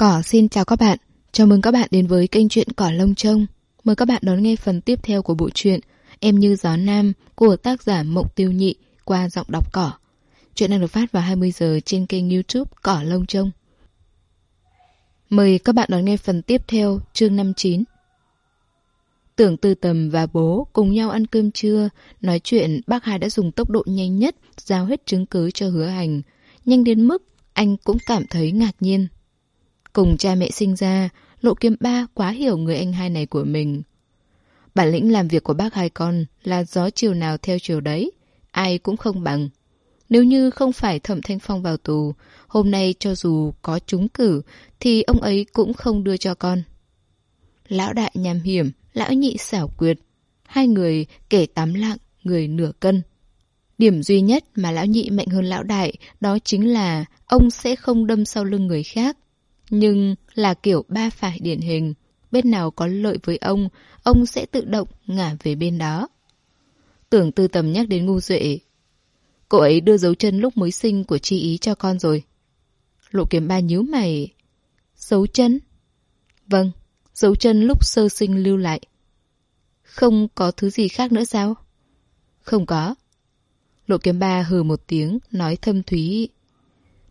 Cỏ xin chào các bạn. Chào mừng các bạn đến với kênh truyện Cỏ Lông Trông. Mời các bạn đón nghe phần tiếp theo của bộ truyện Em như gió nam của tác giả Mộng Tiêu Nhị qua giọng đọc cỏ. Chuyện đang được phát vào 20 giờ trên kênh youtube Cỏ Lông Trông. Mời các bạn đón nghe phần tiếp theo chương 59. Tưởng Tư Tầm và bố cùng nhau ăn cơm trưa, nói chuyện bác hai đã dùng tốc độ nhanh nhất giao hết chứng cứ cho hứa hành. Nhanh đến mức anh cũng cảm thấy ngạc nhiên. Cùng cha mẹ sinh ra, Lộ Kiếm Ba quá hiểu người anh hai này của mình. Bản lĩnh làm việc của bác hai con là gió chiều nào theo chiều đấy, ai cũng không bằng. Nếu như không phải Thẩm Thanh Phong vào tù, hôm nay cho dù có trúng cử thì ông ấy cũng không đưa cho con. Lão đại nham hiểm, lão nhị xảo quyệt. Hai người kể tám lạng, người nửa cân. Điểm duy nhất mà lão nhị mạnh hơn lão đại đó chính là ông sẽ không đâm sau lưng người khác. Nhưng là kiểu ba phải điển hình. Bên nào có lợi với ông, ông sẽ tự động ngả về bên đó. Tưởng tư tầm nhắc đến ngu duệ. Cô ấy đưa dấu chân lúc mới sinh của chi ý cho con rồi. Lộ kiếm ba nhíu mày. Dấu chân? Vâng, dấu chân lúc sơ sinh lưu lại. Không có thứ gì khác nữa sao? Không có. Lộ kiếm ba hừ một tiếng, nói thâm thúy.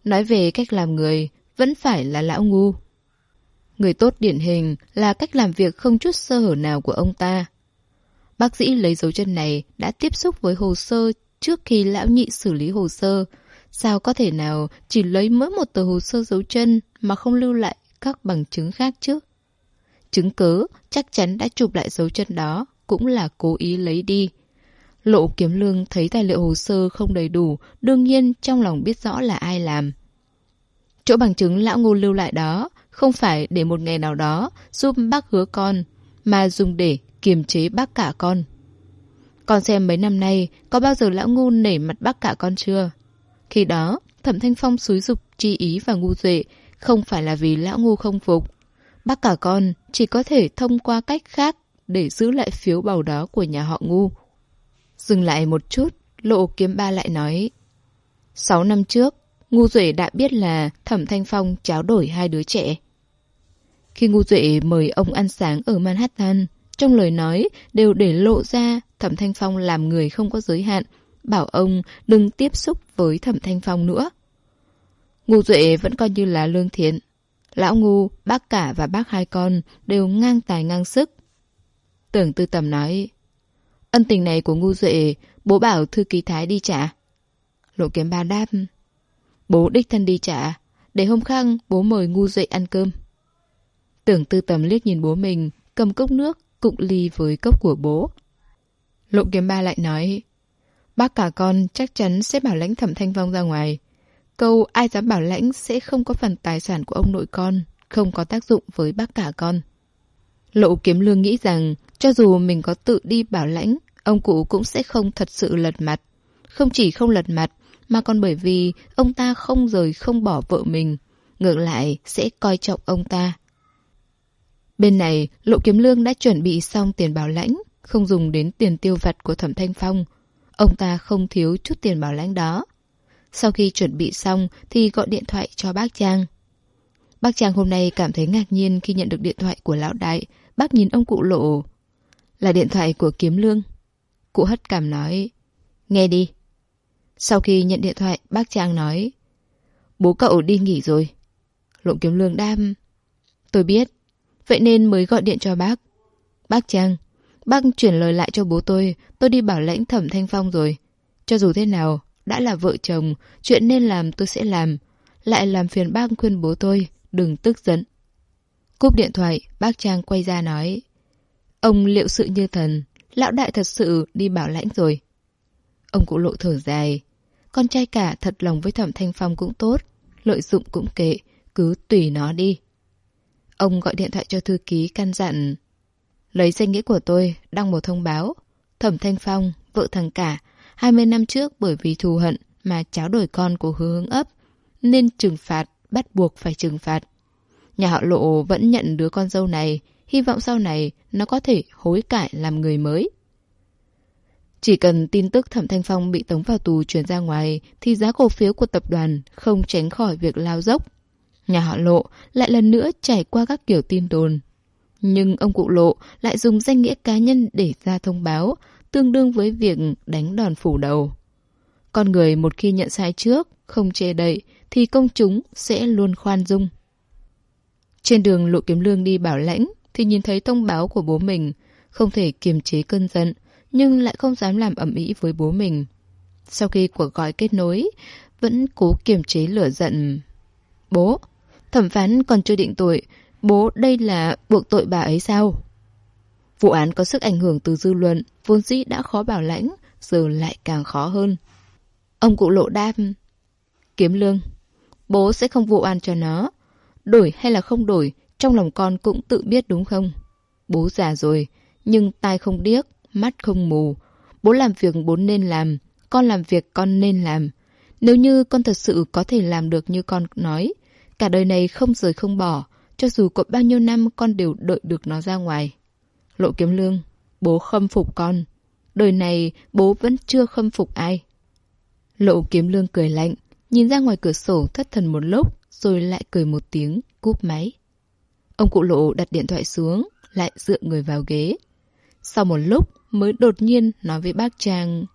Nói về cách làm người, vẫn phải là lão ngu. Người tốt điển hình là cách làm việc không chút sơ hở nào của ông ta. Bác sĩ lấy dấu chân này đã tiếp xúc với hồ sơ trước khi lão nhị xử lý hồ sơ. Sao có thể nào chỉ lấy mỗi một tờ hồ sơ dấu chân mà không lưu lại các bằng chứng khác chứ? Chứng cớ chắc chắn đã chụp lại dấu chân đó cũng là cố ý lấy đi. Lộ kiếm lương thấy tài liệu hồ sơ không đầy đủ, đương nhiên trong lòng biết rõ là ai làm. Chỗ bằng chứng lão ngô lưu lại đó không phải để một ngày nào đó giúp bác hứa con, mà dùng để kiềm chế bác cả con. Con xem mấy năm nay có bao giờ lão ngu nể mặt bác cả con chưa? Khi đó, Thẩm Thanh Phong xúi dục chi ý và ngu duệ không phải là vì lão ngu không phục. Bác cả con chỉ có thể thông qua cách khác để giữ lại phiếu bầu đó của nhà họ ngu. Dừng lại một chút, lộ kiếm ba lại nói. Sáu năm trước, Ngu Duệ đã biết là Thẩm Thanh Phong tráo đổi hai đứa trẻ. Khi Ngu Duệ mời ông ăn sáng ở Manhattan, trong lời nói đều để lộ ra Thẩm Thanh Phong làm người không có giới hạn, bảo ông đừng tiếp xúc với Thẩm Thanh Phong nữa. Ngu Duệ vẫn coi như là lương thiện. Lão Ngu, bác cả và bác hai con đều ngang tài ngang sức. Tưởng tư tầm nói, ân tình này của Ngu Duệ, bố bảo thư ký Thái đi trả. Lộ kiếm ba đáp, Bố đích thân đi trả. Để hôm khác bố mời ngu dậy ăn cơm. Tưởng tư tầm liếc nhìn bố mình, cầm cốc nước, cụng ly với cốc của bố. Lộ kiếm ba lại nói, bác cả con chắc chắn sẽ bảo lãnh thẩm thanh vong ra ngoài. Câu ai dám bảo lãnh sẽ không có phần tài sản của ông nội con, không có tác dụng với bác cả con. Lộ kiếm lương nghĩ rằng, cho dù mình có tự đi bảo lãnh, ông cụ cũng sẽ không thật sự lật mặt. Không chỉ không lật mặt, mà còn bởi vì ông ta không rời không bỏ vợ mình, ngược lại sẽ coi trọng ông ta. Bên này, Lộ Kiếm Lương đã chuẩn bị xong tiền bảo lãnh, không dùng đến tiền tiêu vặt của Thẩm Thanh Phong. Ông ta không thiếu chút tiền bảo lãnh đó. Sau khi chuẩn bị xong thì gọi điện thoại cho bác Trang. Bác Trang hôm nay cảm thấy ngạc nhiên khi nhận được điện thoại của lão đại. Bác nhìn ông cụ lộ. Là điện thoại của Kiếm Lương. Cụ hất cảm nói. Nghe đi. Sau khi nhận điện thoại, bác Trang nói Bố cậu đi nghỉ rồi. Lộ kiếm lương đam Tôi biết. Vậy nên mới gọi điện cho bác. Bác Trang, bác chuyển lời lại cho bố tôi. Tôi đi bảo lãnh thẩm thanh phong rồi. Cho dù thế nào, đã là vợ chồng, chuyện nên làm tôi sẽ làm. Lại làm phiền bác khuyên bố tôi, đừng tức giận. Cúp điện thoại, bác Trang quay ra nói Ông liệu sự như thần, lão đại thật sự đi bảo lãnh rồi. Ông cụ lộ thở dài. Con trai cả thật lòng với Thẩm Thanh Phong cũng tốt, lợi dụng cũng kệ, cứ tùy nó đi. Ông gọi điện thoại cho thư ký căn dặn. Lấy danh nghĩa của tôi, đăng một thông báo. Thẩm Thanh Phong, vợ thằng cả, 20 năm trước bởi vì thù hận mà cháo đổi con của hứa hướng ấp, nên trừng phạt, bắt buộc phải trừng phạt. Nhà họ lộ vẫn nhận đứa con dâu này, hy vọng sau này nó có thể hối cải làm người mới. Chỉ cần tin tức Thẩm Thanh Phong bị tống vào tù chuyển ra ngoài thì giá cổ phiếu của tập đoàn không tránh khỏi việc lao dốc. Nhà họ Lộ lại lần nữa trải qua các kiểu tin đồn. Nhưng ông cụ Lộ lại dùng danh nghĩa cá nhân để ra thông báo, tương đương với việc đánh đòn phủ đầu. Con người một khi nhận sai trước, không che đậy, thì công chúng sẽ luôn khoan dung. Trên đường Lộ Kiếm Lương đi bảo lãnh, thì nhìn thấy thông báo của bố mình, không thể kiềm chế cơn giận, nhưng lại không dám làm ẩm ý với bố mình. Sau khi cuộc gọi kết nối, vẫn cố kiềm chế lửa giận. Bố, thẩm phán còn chưa định tội, bố đây là buộc tội bà ấy sao? Vụ án có sức ảnh hưởng từ dư luận, vốn dĩ đã khó bảo lãnh, giờ lại càng khó hơn. Ông cụ lộ đáp. Kiếm lương, bố sẽ không vụ án cho nó. Đổi hay là không đổi, trong lòng con cũng tự biết đúng không? Bố già rồi, nhưng tai không điếc, mắt không mù. Bố làm việc bố nên làm, con làm việc con nên làm. Nếu như con thật sự có thể làm được như con nói, cả đời này không rời không bỏ, cho dù có bao nhiêu năm con đều đợi được nó ra ngoài. Lộ kiếm lương, bố khâm phục con. Đời này bố vẫn chưa khâm phục ai. Lộ kiếm lương cười lạnh, nhìn ra ngoài cửa sổ thất thần một lúc, rồi lại cười một tiếng, cúp máy. Ông cụ lộ đặt điện thoại xuống, lại dựa người vào ghế. Sau một lúc mới đột nhiên nói với bác chàng,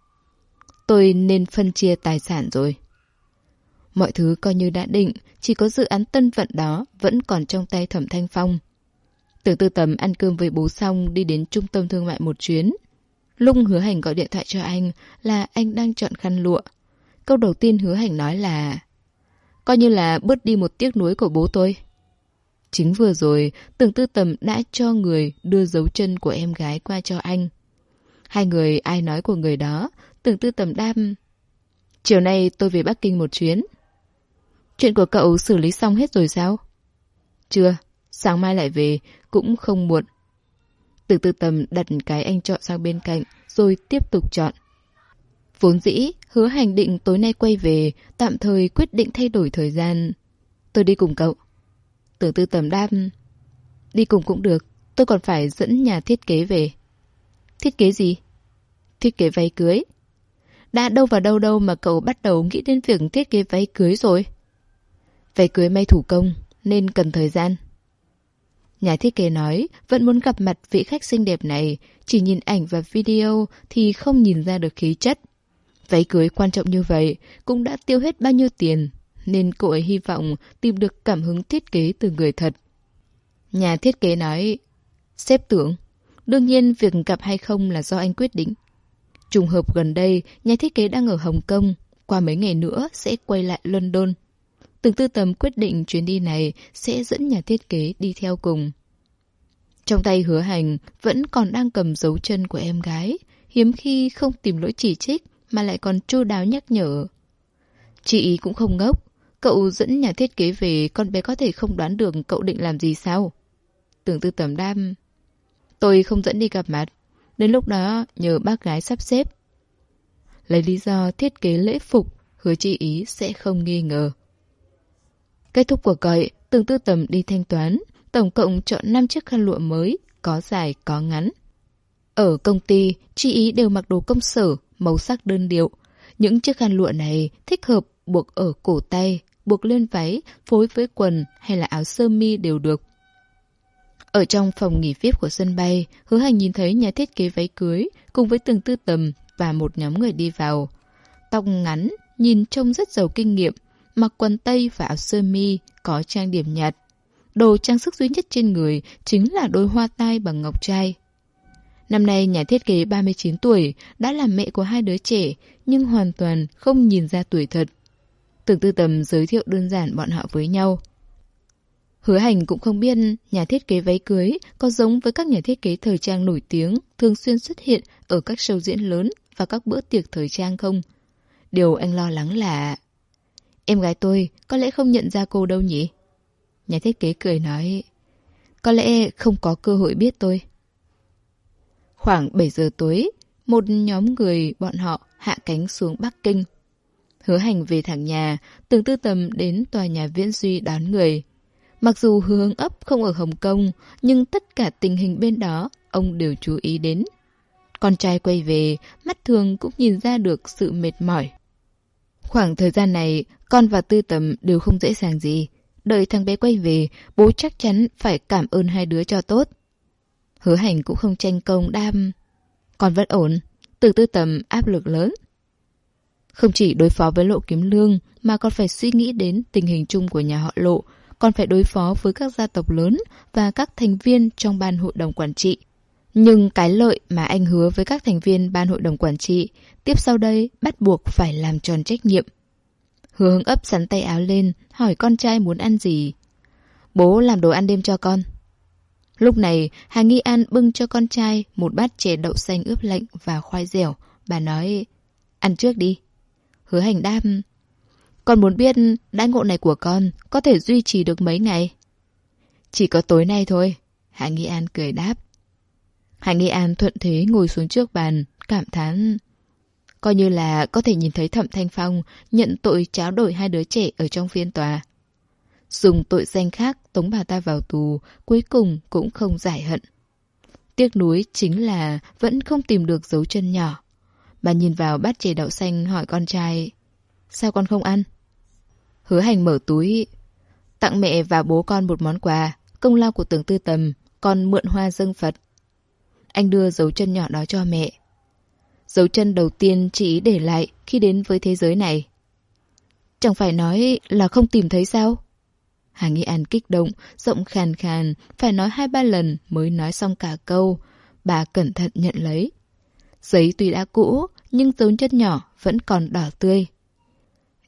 Tôi nên phân chia tài sản rồi. Mọi thứ coi như đã định, chỉ có dự án tân vận đó vẫn còn trong tay Thẩm Thanh Phong. Từ tư tầm ăn cơm với bố xong đi đến trung tâm thương mại một chuyến. Lung hứa hành gọi điện thoại cho anh là anh đang chọn khăn lụa. Câu đầu tiên hứa hành nói là Coi như là bớt đi một tiếc nuối của bố tôi. Chính vừa rồi, tưởng tư tầm đã cho người đưa dấu chân của em gái qua cho anh. Hai người ai nói của người đó, tưởng tư tầm đam. Chiều nay tôi về Bắc Kinh một chuyến. Chuyện của cậu xử lý xong hết rồi sao? Chưa, sáng mai lại về, cũng không muộn. Tưởng tư tầm đặt cái anh chọn sang bên cạnh, rồi tiếp tục chọn. Vốn dĩ, hứa hành định tối nay quay về, tạm thời quyết định thay đổi thời gian. Tôi đi cùng cậu. Tưởng tư tầm đáp. Đi cùng cũng được, tôi còn phải dẫn nhà thiết kế về. Thiết kế gì? Thiết kế váy cưới. Đã đâu vào đâu đâu mà cậu bắt đầu nghĩ đến việc thiết kế váy cưới rồi? Váy cưới may thủ công, nên cần thời gian. Nhà thiết kế nói vẫn muốn gặp mặt vị khách xinh đẹp này, chỉ nhìn ảnh và video thì không nhìn ra được khí chất. Váy cưới quan trọng như vậy cũng đã tiêu hết bao nhiêu tiền, nên cô ấy hy vọng tìm được cảm hứng thiết kế từ người thật. Nhà thiết kế nói, xếp tưởng, đương nhiên việc gặp hay không là do anh quyết định. Trùng hợp gần đây, nhà thiết kế đang ở Hồng Kông, qua mấy ngày nữa sẽ quay lại London. Từng tư tầm quyết định chuyến đi này sẽ dẫn nhà thiết kế đi theo cùng. Trong tay hứa hành vẫn còn đang cầm dấu chân của em gái, hiếm khi không tìm lỗi chỉ trích mà lại còn chu đáo nhắc nhở. Chị cũng không ngốc, cậu dẫn nhà thiết kế về con bé có thể không đoán được cậu định làm gì sao? Tưởng tư tầm đam. Tôi không dẫn đi gặp mặt, đến lúc đó nhờ bác gái sắp xếp. Lấy lý do thiết kế lễ phục, hứa chị ý sẽ không nghi ngờ. Kết thúc cuộc gọi, từng tư tầm đi thanh toán, tổng cộng chọn 5 chiếc khăn lụa mới, có dài có ngắn. Ở công ty, chị ý đều mặc đồ công sở, màu sắc đơn điệu. Những chiếc khăn lụa này thích hợp buộc ở cổ tay, buộc lên váy, phối với quần hay là áo sơ mi đều được. Ở trong phòng nghỉ VIP của sân bay, hứa hành nhìn thấy nhà thiết kế váy cưới cùng với từng tư tầm và một nhóm người đi vào. Tóc ngắn, nhìn trông rất giàu kinh nghiệm, mặc quần tây và áo sơ mi, có trang điểm nhạt. Đồ trang sức duy nhất trên người chính là đôi hoa tai bằng ngọc trai. Năm nay nhà thiết kế 39 tuổi, đã làm mẹ của hai đứa trẻ, nhưng hoàn toàn không nhìn ra tuổi thật. Tưởng tư tầm giới thiệu đơn giản bọn họ với nhau. Hứa hành cũng không biết nhà thiết kế váy cưới có giống với các nhà thiết kế thời trang nổi tiếng thường xuyên xuất hiện ở các show diễn lớn và các bữa tiệc thời trang không. Điều anh lo lắng là... Em gái tôi có lẽ không nhận ra cô đâu nhỉ? Nhà thiết kế cười nói... Có lẽ không có cơ hội biết tôi. Khoảng 7 giờ tối, một nhóm người bọn họ hạ cánh xuống Bắc Kinh. Hứa hành về thẳng nhà, từng tư tầm đến tòa nhà Viễn Duy đón người. Mặc dù hướng ấp không ở Hồng Kông, nhưng tất cả tình hình bên đó ông đều chú ý đến. Con trai quay về, mắt thường cũng nhìn ra được sự mệt mỏi. Khoảng thời gian này, con và tư tầm đều không dễ dàng gì. đợi thằng bé quay về, bố chắc chắn phải cảm ơn hai đứa cho tốt. Hứa hành cũng không tranh công đam. Con vẫn ổn, từ tư tầm áp lực lớn. Không chỉ đối phó với lộ kiếm lương mà còn phải suy nghĩ đến tình hình chung của nhà họ lộ, còn phải đối phó với các gia tộc lớn và các thành viên trong ban hội đồng quản trị. Nhưng cái lợi mà anh hứa với các thành viên ban hội đồng quản trị, tiếp sau đây bắt buộc phải làm tròn trách nhiệm. Hứa hứng ấp sắn tay áo lên, hỏi con trai muốn ăn gì. Bố làm đồ ăn đêm cho con. Lúc này, Hà Nghi An bưng cho con trai một bát chè đậu xanh ướp lạnh và khoai dẻo. Bà nói, ăn trước đi. Hứa hành đam, con muốn biết đãi ngộ này của con có thể duy trì được mấy ngày? Chỉ có tối nay thôi. Hạ Nghi An cười đáp. Hạ Nghi An thuận thế ngồi xuống trước bàn, cảm thán. Coi như là có thể nhìn thấy Thẩm Thanh Phong nhận tội tráo đổi hai đứa trẻ ở trong phiên tòa. Dùng tội danh khác tống bà ta vào tù, cuối cùng cũng không giải hận. Tiếc nuối chính là vẫn không tìm được dấu chân nhỏ. Bà nhìn vào bát chè đậu xanh hỏi con trai. Sao con không ăn? Hứa hành mở túi. Tặng mẹ và bố con một món quà, công lao của tưởng tư tầm, con mượn hoa dâng Phật. Anh đưa dấu chân nhỏ đó cho mẹ. Dấu chân đầu tiên chị để lại khi đến với thế giới này. Chẳng phải nói là không tìm thấy sao? Hà Nghi An kích động, giọng khàn khàn, phải nói hai ba lần mới nói xong cả câu. Bà cẩn thận nhận lấy. Giấy tuy đã cũ, nhưng dấu chân nhỏ vẫn còn đỏ tươi.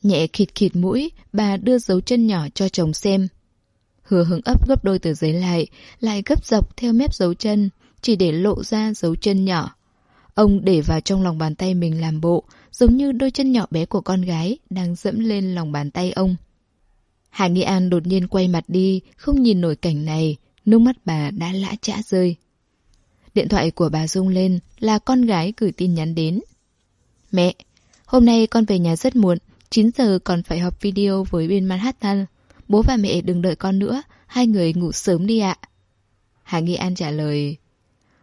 Nhẹ khịt khịt mũi, bà đưa dấu chân nhỏ cho chồng xem. Hứa hứng ấp gấp đôi tờ giấy lại, lại gấp dọc theo mép dấu chân, chỉ để lộ ra dấu chân nhỏ. Ông để vào trong lòng bàn tay mình làm bộ, giống như đôi chân nhỏ bé của con gái đang dẫm lên lòng bàn tay ông. Hà Nghi An đột nhiên quay mặt đi, không nhìn nổi cảnh này, nước mắt bà đã lã chã rơi. Điện thoại của bà rung lên là con gái gửi tin nhắn đến. Mẹ, hôm nay con về nhà rất muộn, 9 giờ còn phải họp video với bên Manhattan. Bố và mẹ đừng đợi con nữa, hai người ngủ sớm đi ạ. Hà Nghi An trả lời,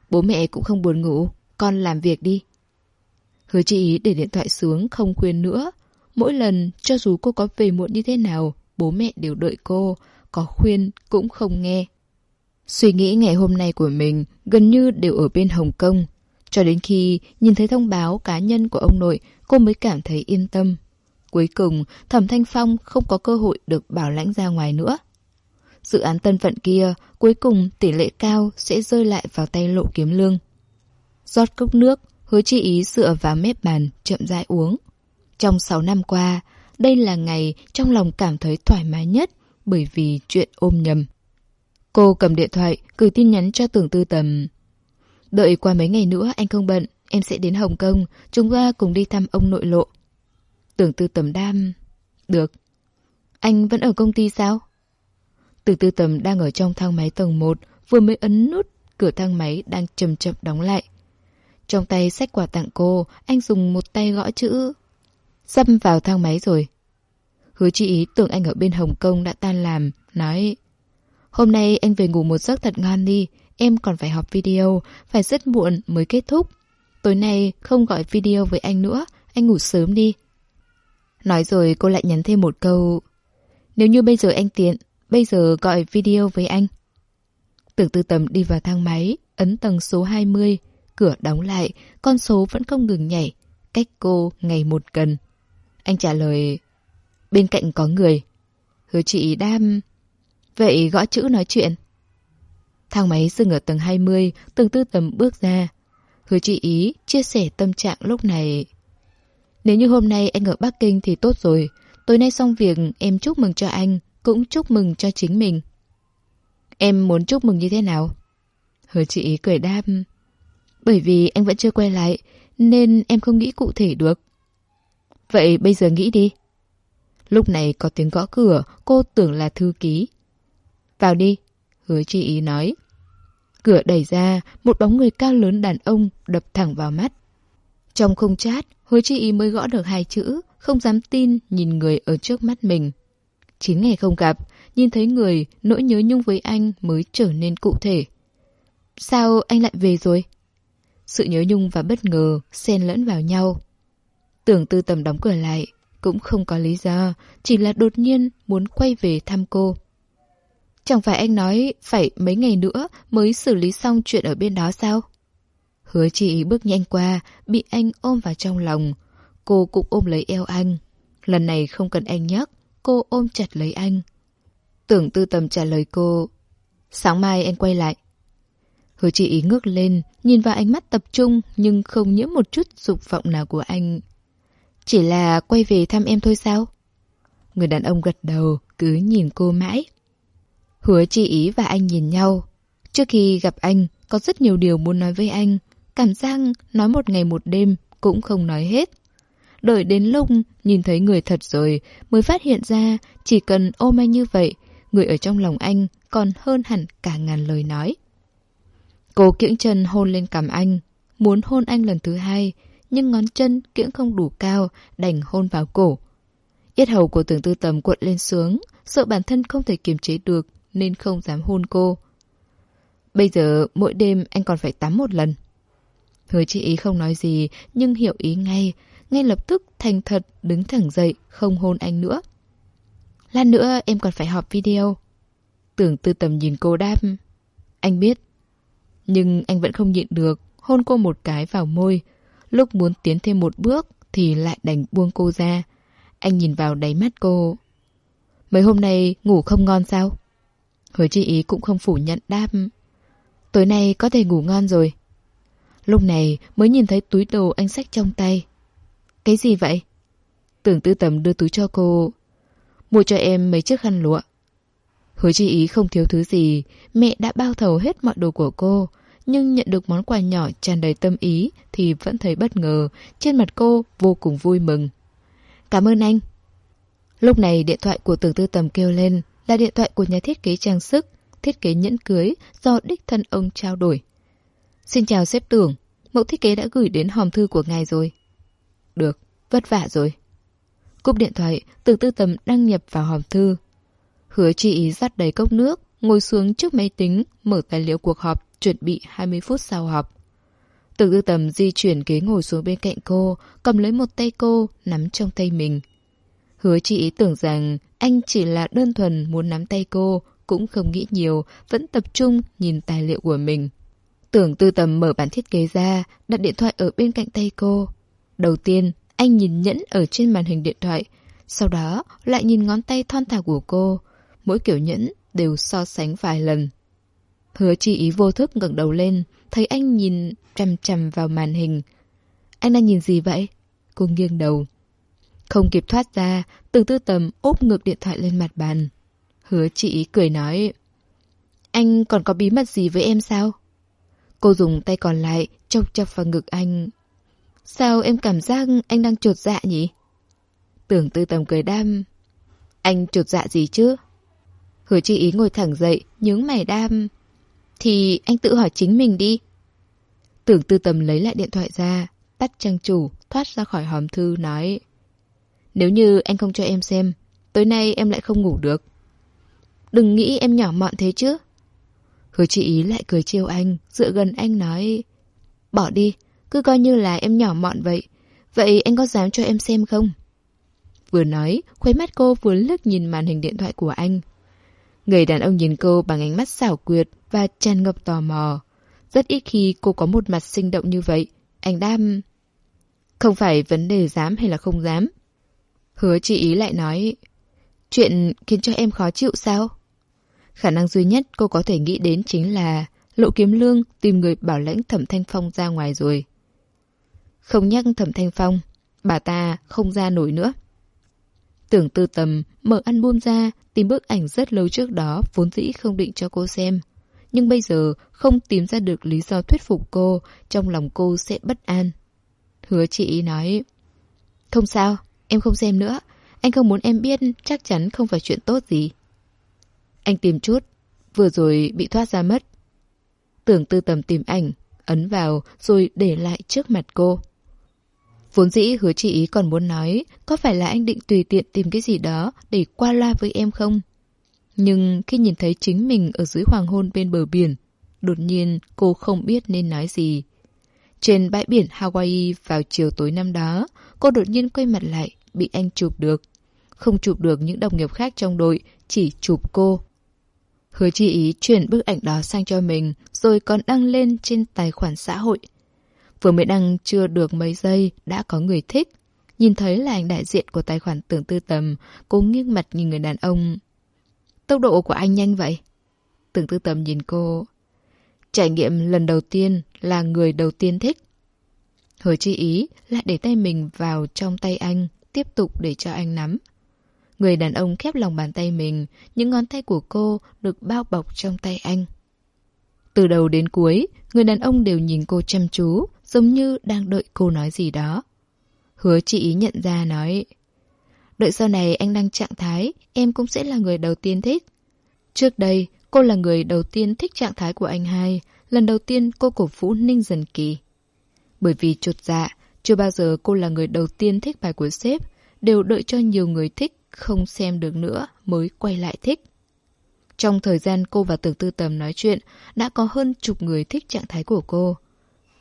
bố mẹ cũng không buồn ngủ, con làm việc đi. Hứa chị để điện thoại xuống không khuyên nữa. Mỗi lần, cho dù cô có về muộn như thế nào, bố mẹ đều đợi cô, có khuyên cũng không nghe. Suy nghĩ ngày hôm nay của mình gần như đều ở bên Hồng Kông. Cho đến khi nhìn thấy thông báo cá nhân của ông nội, cô mới cảm thấy yên tâm. Cuối cùng, Thẩm Thanh Phong không có cơ hội được bảo lãnh ra ngoài nữa. Dự án tân phận kia, cuối cùng tỷ lệ cao sẽ rơi lại vào tay lộ kiếm lương. rót cốc nước, hứa chi ý dựa vào mép bàn, chậm rãi uống. Trong 6 năm qua, đây là ngày trong lòng cảm thấy thoải mái nhất bởi vì chuyện ôm nhầm. Cô cầm điện thoại, gửi tin nhắn cho tưởng tư tầm. Đợi qua mấy ngày nữa anh không bận, em sẽ đến Hồng Kông, chúng ta cùng đi thăm ông nội lộ. Tưởng tư tầm đam... Được. Anh vẫn ở công ty sao? Tưởng tư tầm đang ở trong thang máy tầng 1, vừa mới ấn nút, cửa thang máy đang chậm chậm đóng lại. Trong tay sách quà tặng cô, anh dùng một tay gõ chữ. Xâm vào thang máy rồi. Hứa chị ý tưởng anh ở bên Hồng Kông đã tan làm, nói Hôm nay anh về ngủ một giấc thật ngon đi, em còn phải họp video, phải rất muộn mới kết thúc. Tối nay không gọi video với anh nữa, anh ngủ sớm đi. Nói rồi cô lại nhắn thêm một câu. Nếu như bây giờ anh tiện, Bây giờ gọi video với anh. Tưởng tư tầm đi vào thang máy, Ấn tầng số 20 Cửa đóng lại, Con số vẫn không ngừng nhảy, Cách cô ngày một gần. Anh trả lời, Bên cạnh có người. Hứa chị đam. Vậy gõ chữ nói chuyện. Thang máy dừng ở tầng 20 Tưởng tư tầm bước ra. Hứa chị ý, chia sẻ tâm trạng lúc này nếu như hôm nay anh ở Bắc Kinh thì tốt rồi. Tối nay xong việc em chúc mừng cho anh, cũng chúc mừng cho chính mình. Em muốn chúc mừng như thế nào? Hứa chị cười đáp. Bởi vì anh vẫn chưa quay lại, nên em không nghĩ cụ thể được. Vậy bây giờ nghĩ đi. Lúc này có tiếng gõ cửa, cô tưởng là thư ký. Vào đi, hứa chị ý nói. Cửa đẩy ra, một bóng người cao lớn đàn ông đập thẳng vào mắt. Trong không chat, hứa chi ý mới gõ được hai chữ, không dám tin nhìn người ở trước mắt mình. Chín ngày không gặp, nhìn thấy người, nỗi nhớ nhung với anh mới trở nên cụ thể. Sao anh lại về rồi? Sự nhớ nhung và bất ngờ xen lẫn vào nhau. Tưởng tư tầm đóng cửa lại, cũng không có lý do, chỉ là đột nhiên muốn quay về thăm cô. Chẳng phải anh nói phải mấy ngày nữa mới xử lý xong chuyện ở bên đó sao? Hứa chị bước nhanh qua, bị anh ôm vào trong lòng. Cô cũng ôm lấy eo anh. Lần này không cần anh nhắc, cô ôm chặt lấy anh. Tưởng tư tầm trả lời cô. Sáng mai anh quay lại. Hứa chị ý ngước lên, nhìn vào ánh mắt tập trung nhưng không nhiễm một chút dục vọng nào của anh. Chỉ là quay về thăm em thôi sao? Người đàn ông gật đầu, cứ nhìn cô mãi. Hứa chị ý và anh nhìn nhau. Trước khi gặp anh, có rất nhiều điều muốn nói với anh. Cảm giác nói một ngày một đêm cũng không nói hết. Đợi đến lúc nhìn thấy người thật rồi mới phát hiện ra chỉ cần ôm anh như vậy, người ở trong lòng anh còn hơn hẳn cả ngàn lời nói. Cô kiễng chân hôn lên cằm anh, muốn hôn anh lần thứ hai, nhưng ngón chân kiễng không đủ cao, đành hôn vào cổ. Yết hầu của tưởng tư tầm cuộn lên xuống, sợ bản thân không thể kiềm chế được, nên không dám hôn cô. Bây giờ mỗi đêm anh còn phải tắm một lần. Hứa chị ý không nói gì, nhưng hiểu ý ngay, ngay lập tức thành thật đứng thẳng dậy, không hôn anh nữa. Lát nữa em còn phải họp video. Tưởng tư tầm nhìn cô đáp. Anh biết. Nhưng anh vẫn không nhịn được, hôn cô một cái vào môi. Lúc muốn tiến thêm một bước thì lại đành buông cô ra. Anh nhìn vào đáy mắt cô. Mấy hôm nay ngủ không ngon sao? Hứa chi ý cũng không phủ nhận đáp. Tối nay có thể ngủ ngon rồi. Lúc này mới nhìn thấy túi đồ anh sách trong tay. Cái gì vậy? Tưởng tư tầm đưa túi cho cô. Mua cho em mấy chiếc khăn lụa. Hứa chi ý không thiếu thứ gì, mẹ đã bao thầu hết mọi đồ của cô. Nhưng nhận được món quà nhỏ tràn đầy tâm ý thì vẫn thấy bất ngờ, trên mặt cô vô cùng vui mừng. Cảm ơn anh. Lúc này điện thoại của tưởng tư tầm kêu lên, là điện thoại của nhà thiết kế trang sức, thiết kế nhẫn cưới do đích thân ông trao đổi. Xin chào sếp tưởng, mẫu thiết kế đã gửi đến hòm thư của ngài rồi. Được, vất vả rồi. Cúp điện thoại, từ tư tầm đăng nhập vào hòm thư. Hứa chị ý dắt đầy cốc nước, ngồi xuống trước máy tính, mở tài liệu cuộc họp, chuẩn bị 20 phút sau họp. Từ tư tầm di chuyển ghế ngồi xuống bên cạnh cô, cầm lấy một tay cô, nắm trong tay mình. Hứa chị ý tưởng rằng anh chỉ là đơn thuần muốn nắm tay cô, cũng không nghĩ nhiều, vẫn tập trung nhìn tài liệu của mình. Tưởng tư tầm mở bản thiết kế ra, đặt điện thoại ở bên cạnh tay cô. Đầu tiên, anh nhìn nhẫn ở trên màn hình điện thoại, sau đó lại nhìn ngón tay thon thả của cô. Mỗi kiểu nhẫn đều so sánh vài lần. Hứa chi ý vô thức ngẩng đầu lên, thấy anh nhìn chằm chằm vào màn hình. Anh đang nhìn gì vậy? Cô nghiêng đầu. Không kịp thoát ra, từ tư tầm úp ngược điện thoại lên mặt bàn. Hứa chị cười nói. Anh còn có bí mật gì với em sao? Cô dùng tay còn lại chọc chọc vào ngực anh. Sao em cảm giác anh đang trột dạ nhỉ? Tưởng tư tầm cười đam. Anh trột dạ gì chứ? Hứa chi ý ngồi thẳng dậy, nhướng mày đam. Thì anh tự hỏi chính mình đi. Tưởng tư tầm lấy lại điện thoại ra, tắt trang chủ, thoát ra khỏi hòm thư, nói. Nếu như anh không cho em xem, tối nay em lại không ngủ được. Đừng nghĩ em nhỏ mọn thế chứ. Hứa chị ý lại cười trêu anh, dựa gần anh nói. Bỏ đi, cứ coi như là em nhỏ mọn vậy. Vậy anh có dám cho em xem không? Vừa nói, khuấy mắt cô vừa lướt nhìn màn hình điện thoại của anh. Người đàn ông nhìn cô bằng ánh mắt xảo quyệt và tràn ngập tò mò. Rất ít khi cô có một mặt sinh động như vậy. Anh đam... Không phải vấn đề dám hay là không dám. Hứa chị ý lại nói, chuyện khiến cho em khó chịu sao? Khả năng duy nhất cô có thể nghĩ đến chính là Lộ Kiếm Lương tìm người bảo lãnh Thẩm Thanh Phong ra ngoài rồi. Không nhắc Thẩm Thanh Phong, bà ta không ra nổi nữa. Tưởng tư tầm mở album ra tìm bức ảnh rất lâu trước đó vốn dĩ không định cho cô xem. Nhưng bây giờ không tìm ra được lý do thuyết phục cô, trong lòng cô sẽ bất an. Hứa chị nói, không sao, Em không xem nữa. Anh không muốn em biết chắc chắn không phải chuyện tốt gì. Anh tìm chút. Vừa rồi bị thoát ra mất. Tưởng tư tầm tìm ảnh, ấn vào rồi để lại trước mặt cô. Vốn dĩ hứa chị ý còn muốn nói có phải là anh định tùy tiện tìm cái gì đó để qua loa với em không? Nhưng khi nhìn thấy chính mình ở dưới hoàng hôn bên bờ biển, đột nhiên cô không biết nên nói gì. Trên bãi biển Hawaii vào chiều tối năm đó, cô đột nhiên quay mặt lại, bị anh chụp được. Không chụp được những đồng nghiệp khác trong đội, chỉ chụp cô. Hứa chi ý chuyển bức ảnh đó sang cho mình, rồi còn đăng lên trên tài khoản xã hội. Vừa mới đăng chưa được mấy giây, đã có người thích. Nhìn thấy là ảnh đại diện của tài khoản tưởng tư tầm, cô nghiêng mặt nhìn người đàn ông. Tốc độ của anh nhanh vậy. Tưởng tư tầm nhìn cô. Trải nghiệm lần đầu tiên là người đầu tiên thích. Hứa chi ý lại để tay mình vào trong tay anh, tiếp tục để cho anh nắm. Người đàn ông khép lòng bàn tay mình, những ngón tay của cô được bao bọc trong tay anh. Từ đầu đến cuối, người đàn ông đều nhìn cô chăm chú, giống như đang đợi cô nói gì đó. Hứa chị ý nhận ra nói, đợi sau này anh đang trạng thái, em cũng sẽ là người đầu tiên thích. Trước đây, cô là người đầu tiên thích trạng thái của anh hai, lần đầu tiên cô cổ vũ Ninh Dần Kỳ. Bởi vì chột dạ, chưa bao giờ cô là người đầu tiên thích bài của sếp, đều đợi cho nhiều người thích, không xem được nữa mới quay lại thích. Trong thời gian cô và Tưởng Tư Tầm nói chuyện, đã có hơn chục người thích trạng thái của cô.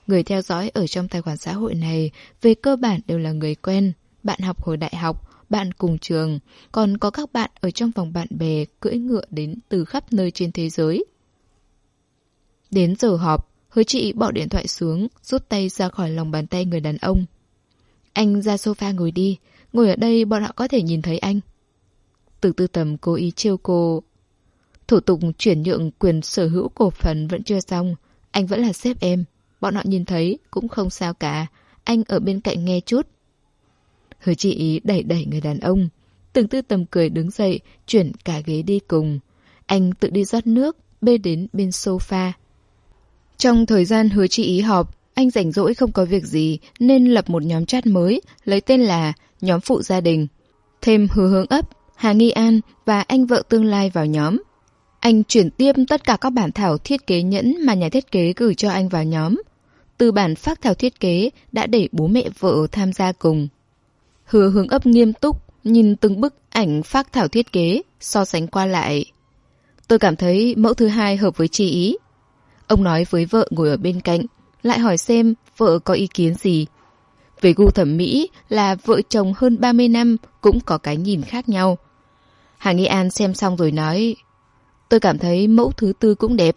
Người theo dõi ở trong tài khoản xã hội này về cơ bản đều là người quen, bạn học hồi đại học, bạn cùng trường, còn có các bạn ở trong vòng bạn bè cưỡi ngựa đến từ khắp nơi trên thế giới. Đến giờ họp, hứa chị bỏ điện thoại xuống, rút tay ra khỏi lòng bàn tay người đàn ông. Anh ra sofa ngồi đi, ngồi ở đây bọn họ có thể nhìn thấy anh. Từ tư tầm cố ý trêu cô. Thủ tục chuyển nhượng quyền sở hữu cổ phần vẫn chưa xong, anh vẫn là sếp em. Bọn họ nhìn thấy cũng không sao cả, anh ở bên cạnh nghe chút. Hứa chị ý đẩy đẩy người đàn ông. Từng tư tầm cười đứng dậy, chuyển cả ghế đi cùng. Anh tự đi rót nước, bê đến bên sofa. Trong thời gian hứa chị ý họp, anh rảnh rỗi không có việc gì nên lập một nhóm chat mới, lấy tên là Nhóm Phụ Gia Đình. Thêm hứa hướng ấp, Hà Nghi An và anh vợ tương lai vào nhóm. Anh chuyển tiêm tất cả các bản thảo thiết kế nhẫn mà nhà thiết kế gửi cho anh vào nhóm. Từ bản phát thảo thiết kế đã để bố mẹ vợ tham gia cùng. Hứa hướng ấp nghiêm túc, nhìn từng bức ảnh phát thảo thiết kế, so sánh qua lại. Tôi cảm thấy mẫu thứ hai hợp với chi ý. Ông nói với vợ ngồi ở bên cạnh, lại hỏi xem vợ có ý kiến gì. Về gu thẩm mỹ là vợ chồng hơn 30 năm cũng có cái nhìn khác nhau. Hà Nghi An xem xong rồi nói, tôi cảm thấy mẫu thứ tư cũng đẹp.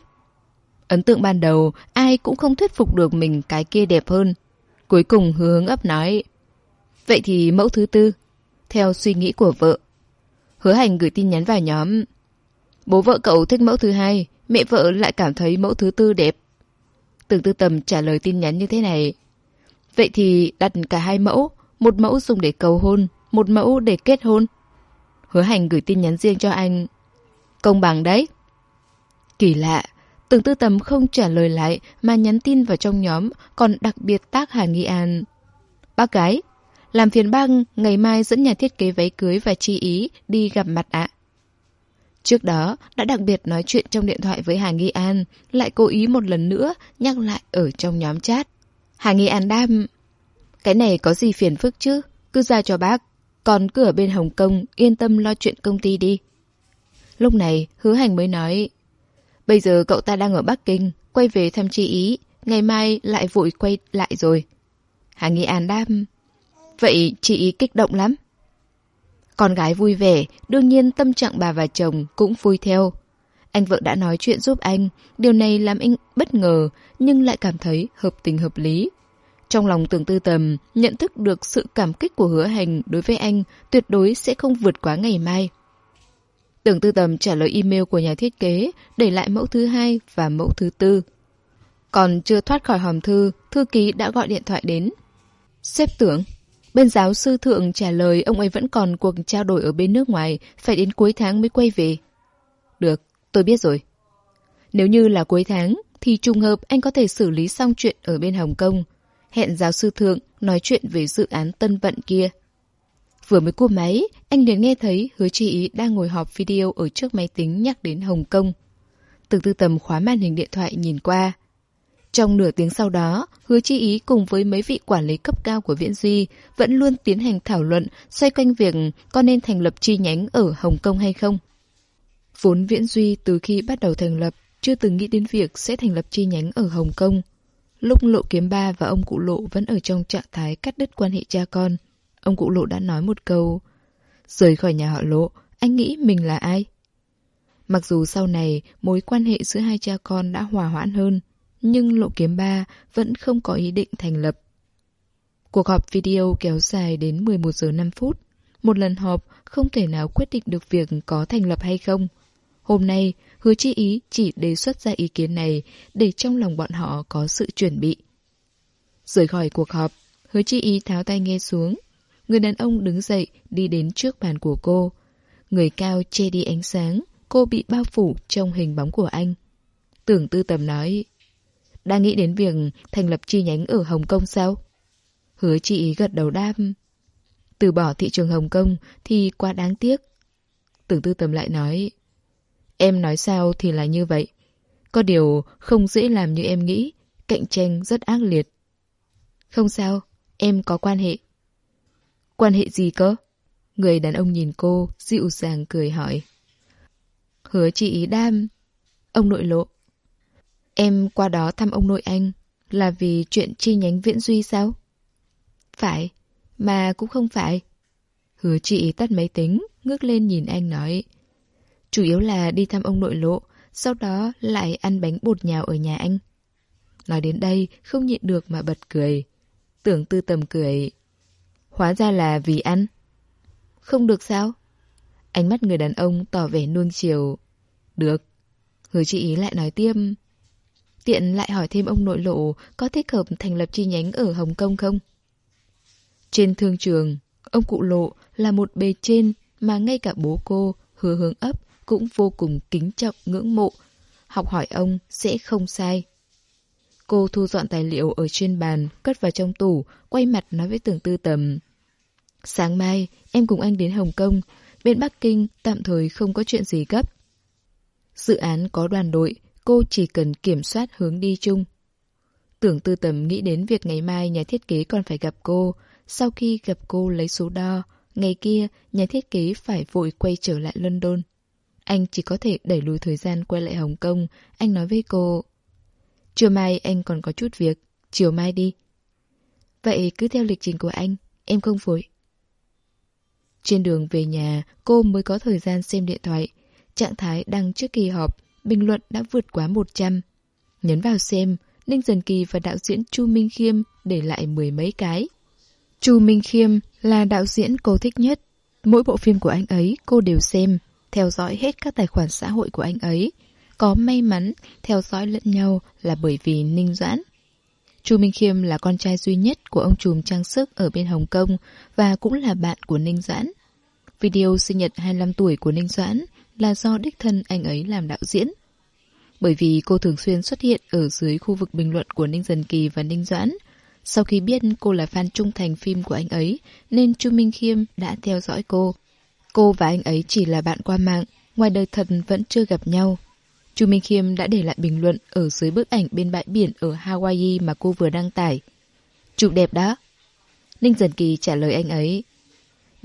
Ấn tượng ban đầu, ai cũng không thuyết phục được mình cái kia đẹp hơn. Cuối cùng hướng ấp nói, vậy thì mẫu thứ tư, theo suy nghĩ của vợ. Hứa hành gửi tin nhắn vào nhóm, bố vợ cậu thích mẫu thứ hai, mẹ vợ lại cảm thấy mẫu thứ tư đẹp. Tưởng tư tầm trả lời tin nhắn như thế này. Vậy thì đặt cả hai mẫu, một mẫu dùng để cầu hôn, một mẫu để kết hôn. Hứa hành gửi tin nhắn riêng cho anh. Công bằng đấy. Kỳ lạ, tưởng tư tầm không trả lời lại mà nhắn tin vào trong nhóm, còn đặc biệt tác Hà Nghi An. Bác gái, làm phiền bác ngày mai dẫn nhà thiết kế váy cưới và chi ý đi gặp mặt ạ. Trước đó, đã đặc biệt nói chuyện trong điện thoại với Hà Nghi An, lại cố ý một lần nữa nhắc lại ở trong nhóm chat. Hà Nghi An đam... Cái này có gì phiền phức chứ? Cứ ra cho bác. Còn cứ ở bên Hồng Kông, yên tâm lo chuyện công ty đi. Lúc này, hứa hành mới nói... Bây giờ cậu ta đang ở Bắc Kinh, quay về thăm chị ý, ngày mai lại vội quay lại rồi. Hà Nghi An đam... Vậy chị ý kích động lắm. Con gái vui vẻ, đương nhiên tâm trạng bà và chồng cũng vui theo. Anh vợ đã nói chuyện giúp anh, điều này làm anh bất ngờ nhưng lại cảm thấy hợp tình hợp lý. Trong lòng tưởng tư tầm, nhận thức được sự cảm kích của hứa hành đối với anh tuyệt đối sẽ không vượt quá ngày mai. Tưởng tư tầm trả lời email của nhà thiết kế, để lại mẫu thứ hai và mẫu thứ tư. Còn chưa thoát khỏi hòm thư, thư ký đã gọi điện thoại đến. Xếp tưởng, Bên giáo sư thượng trả lời ông ấy vẫn còn cuộc trao đổi ở bên nước ngoài, phải đến cuối tháng mới quay về. Được, tôi biết rồi. Nếu như là cuối tháng, thì trùng hợp anh có thể xử lý xong chuyện ở bên Hồng Kông. Hẹn giáo sư thượng nói chuyện về dự án tân vận kia. Vừa mới cua máy, anh liền nghe thấy hứa chi ý đang ngồi họp video ở trước máy tính nhắc đến Hồng Kông. Từ tư tầm khóa màn hình điện thoại nhìn qua. Trong nửa tiếng sau đó, Hứa Chi Ý cùng với mấy vị quản lý cấp cao của Viễn Duy vẫn luôn tiến hành thảo luận xoay quanh việc có nên thành lập chi nhánh ở Hồng Kông hay không. Vốn Viễn Duy từ khi bắt đầu thành lập chưa từng nghĩ đến việc sẽ thành lập chi nhánh ở Hồng Kông. Lúc Lộ Kiếm Ba và ông cụ Lộ vẫn ở trong trạng thái cắt đứt quan hệ cha con. ông cụ lộ đã nói một câu. Rời khỏi nhà họ lộ, anh nghĩ mình là ai? Mặc dù sau này mối quan hệ giữa hai cha con đã hòa hoãn hơn, nhưng lộ kiếm ba vẫn không có ý định thành lập. Cuộc họp video kéo dài đến 11 giờ 5 phút. Một lần họp không thể nào quyết định được việc có thành lập hay không. Hôm nay, hứa chi ý chỉ đề xuất ra ý kiến này để trong lòng bọn họ có sự chuẩn bị. Rời khỏi cuộc họp, hứa chi ý tháo tay nghe xuống. Người đàn ông đứng dậy đi đến trước bàn của cô. Người cao che đi ánh sáng, cô bị bao phủ trong hình bóng của anh. Tưởng tư tầm nói, đang nghĩ đến việc thành lập chi nhánh ở Hồng Kông sao? Hứa chị gật đầu đáp. Từ bỏ thị trường Hồng Kông thì quá đáng tiếc. Tưởng tư tầm lại nói, Em nói sao thì là như vậy. Có điều không dễ làm như em nghĩ, cạnh tranh rất ác liệt. Không sao, em có quan hệ. Quan hệ gì cơ? Người đàn ông nhìn cô, dịu dàng cười hỏi. Hứa chị đam. Ông nội lộ. Em qua đó thăm ông nội anh, là vì chuyện chi nhánh viễn duy sao? Phải, mà cũng không phải. Hứa chị tắt máy tính, ngước lên nhìn anh nói. Chủ yếu là đi thăm ông nội lộ, sau đó lại ăn bánh bột nhào ở nhà anh. Nói đến đây, không nhịn được mà bật cười. Tưởng tư tầm cười. Hóa ra là vì ăn. Không được sao? Ánh mắt người đàn ông tỏ vẻ nuông chiều. Được. Hứa chị ý lại nói tiêm. Tiện lại hỏi thêm ông nội lộ có thích hợp thành lập chi nhánh ở Hồng Kông không? Trên thương trường, ông cụ lộ là một bề trên mà ngay cả bố cô, hứa hướng ấp, cũng vô cùng kính trọng ngưỡng mộ. Học hỏi ông sẽ không sai. Cô thu dọn tài liệu ở trên bàn, cất vào trong tủ, quay mặt nói với tưởng tư tầm. Sáng mai, em cùng anh đến Hồng Kông. Bên Bắc Kinh tạm thời không có chuyện gì gấp. Dự án có đoàn đội, cô chỉ cần kiểm soát hướng đi chung. Tưởng tư tầm nghĩ đến việc ngày mai nhà thiết kế còn phải gặp cô. Sau khi gặp cô lấy số đo, ngày kia nhà thiết kế phải vội quay trở lại London. Anh chỉ có thể đẩy lùi thời gian quay lại Hồng Kông. Anh nói với cô, Chiều mai anh còn có chút việc, chiều mai đi. Vậy cứ theo lịch trình của anh, em không vội. Trên đường về nhà, cô mới có thời gian xem điện thoại. Trạng thái đăng trước kỳ họp, bình luận đã vượt quá 100. Nhấn vào xem, Ninh Dần Kỳ và đạo diễn Chu Minh Khiêm để lại mười mấy cái. Chu Minh Khiêm là đạo diễn cô thích nhất. Mỗi bộ phim của anh ấy cô đều xem, theo dõi hết các tài khoản xã hội của anh ấy. Có may mắn theo dõi lẫn nhau là bởi vì Ninh Doãn. Chu Minh Khiêm là con trai duy nhất của ông trùm trang sức ở bên Hồng Kông và cũng là bạn của Ninh Doãn. Video sinh nhật 25 tuổi của Ninh Doãn là do đích thân anh ấy làm đạo diễn. Bởi vì cô thường xuyên xuất hiện ở dưới khu vực bình luận của Ninh Dần Kỳ và Ninh Doãn. Sau khi biết cô là fan trung thành phim của anh ấy, nên Chu Minh Khiêm đã theo dõi cô. Cô và anh ấy chỉ là bạn qua mạng, ngoài đời thật vẫn chưa gặp nhau. Chu Minh Khiêm đã để lại bình luận ở dưới bức ảnh bên bãi biển ở Hawaii mà cô vừa đăng tải. Chụp đẹp đó. Ninh Dần Kỳ trả lời anh ấy.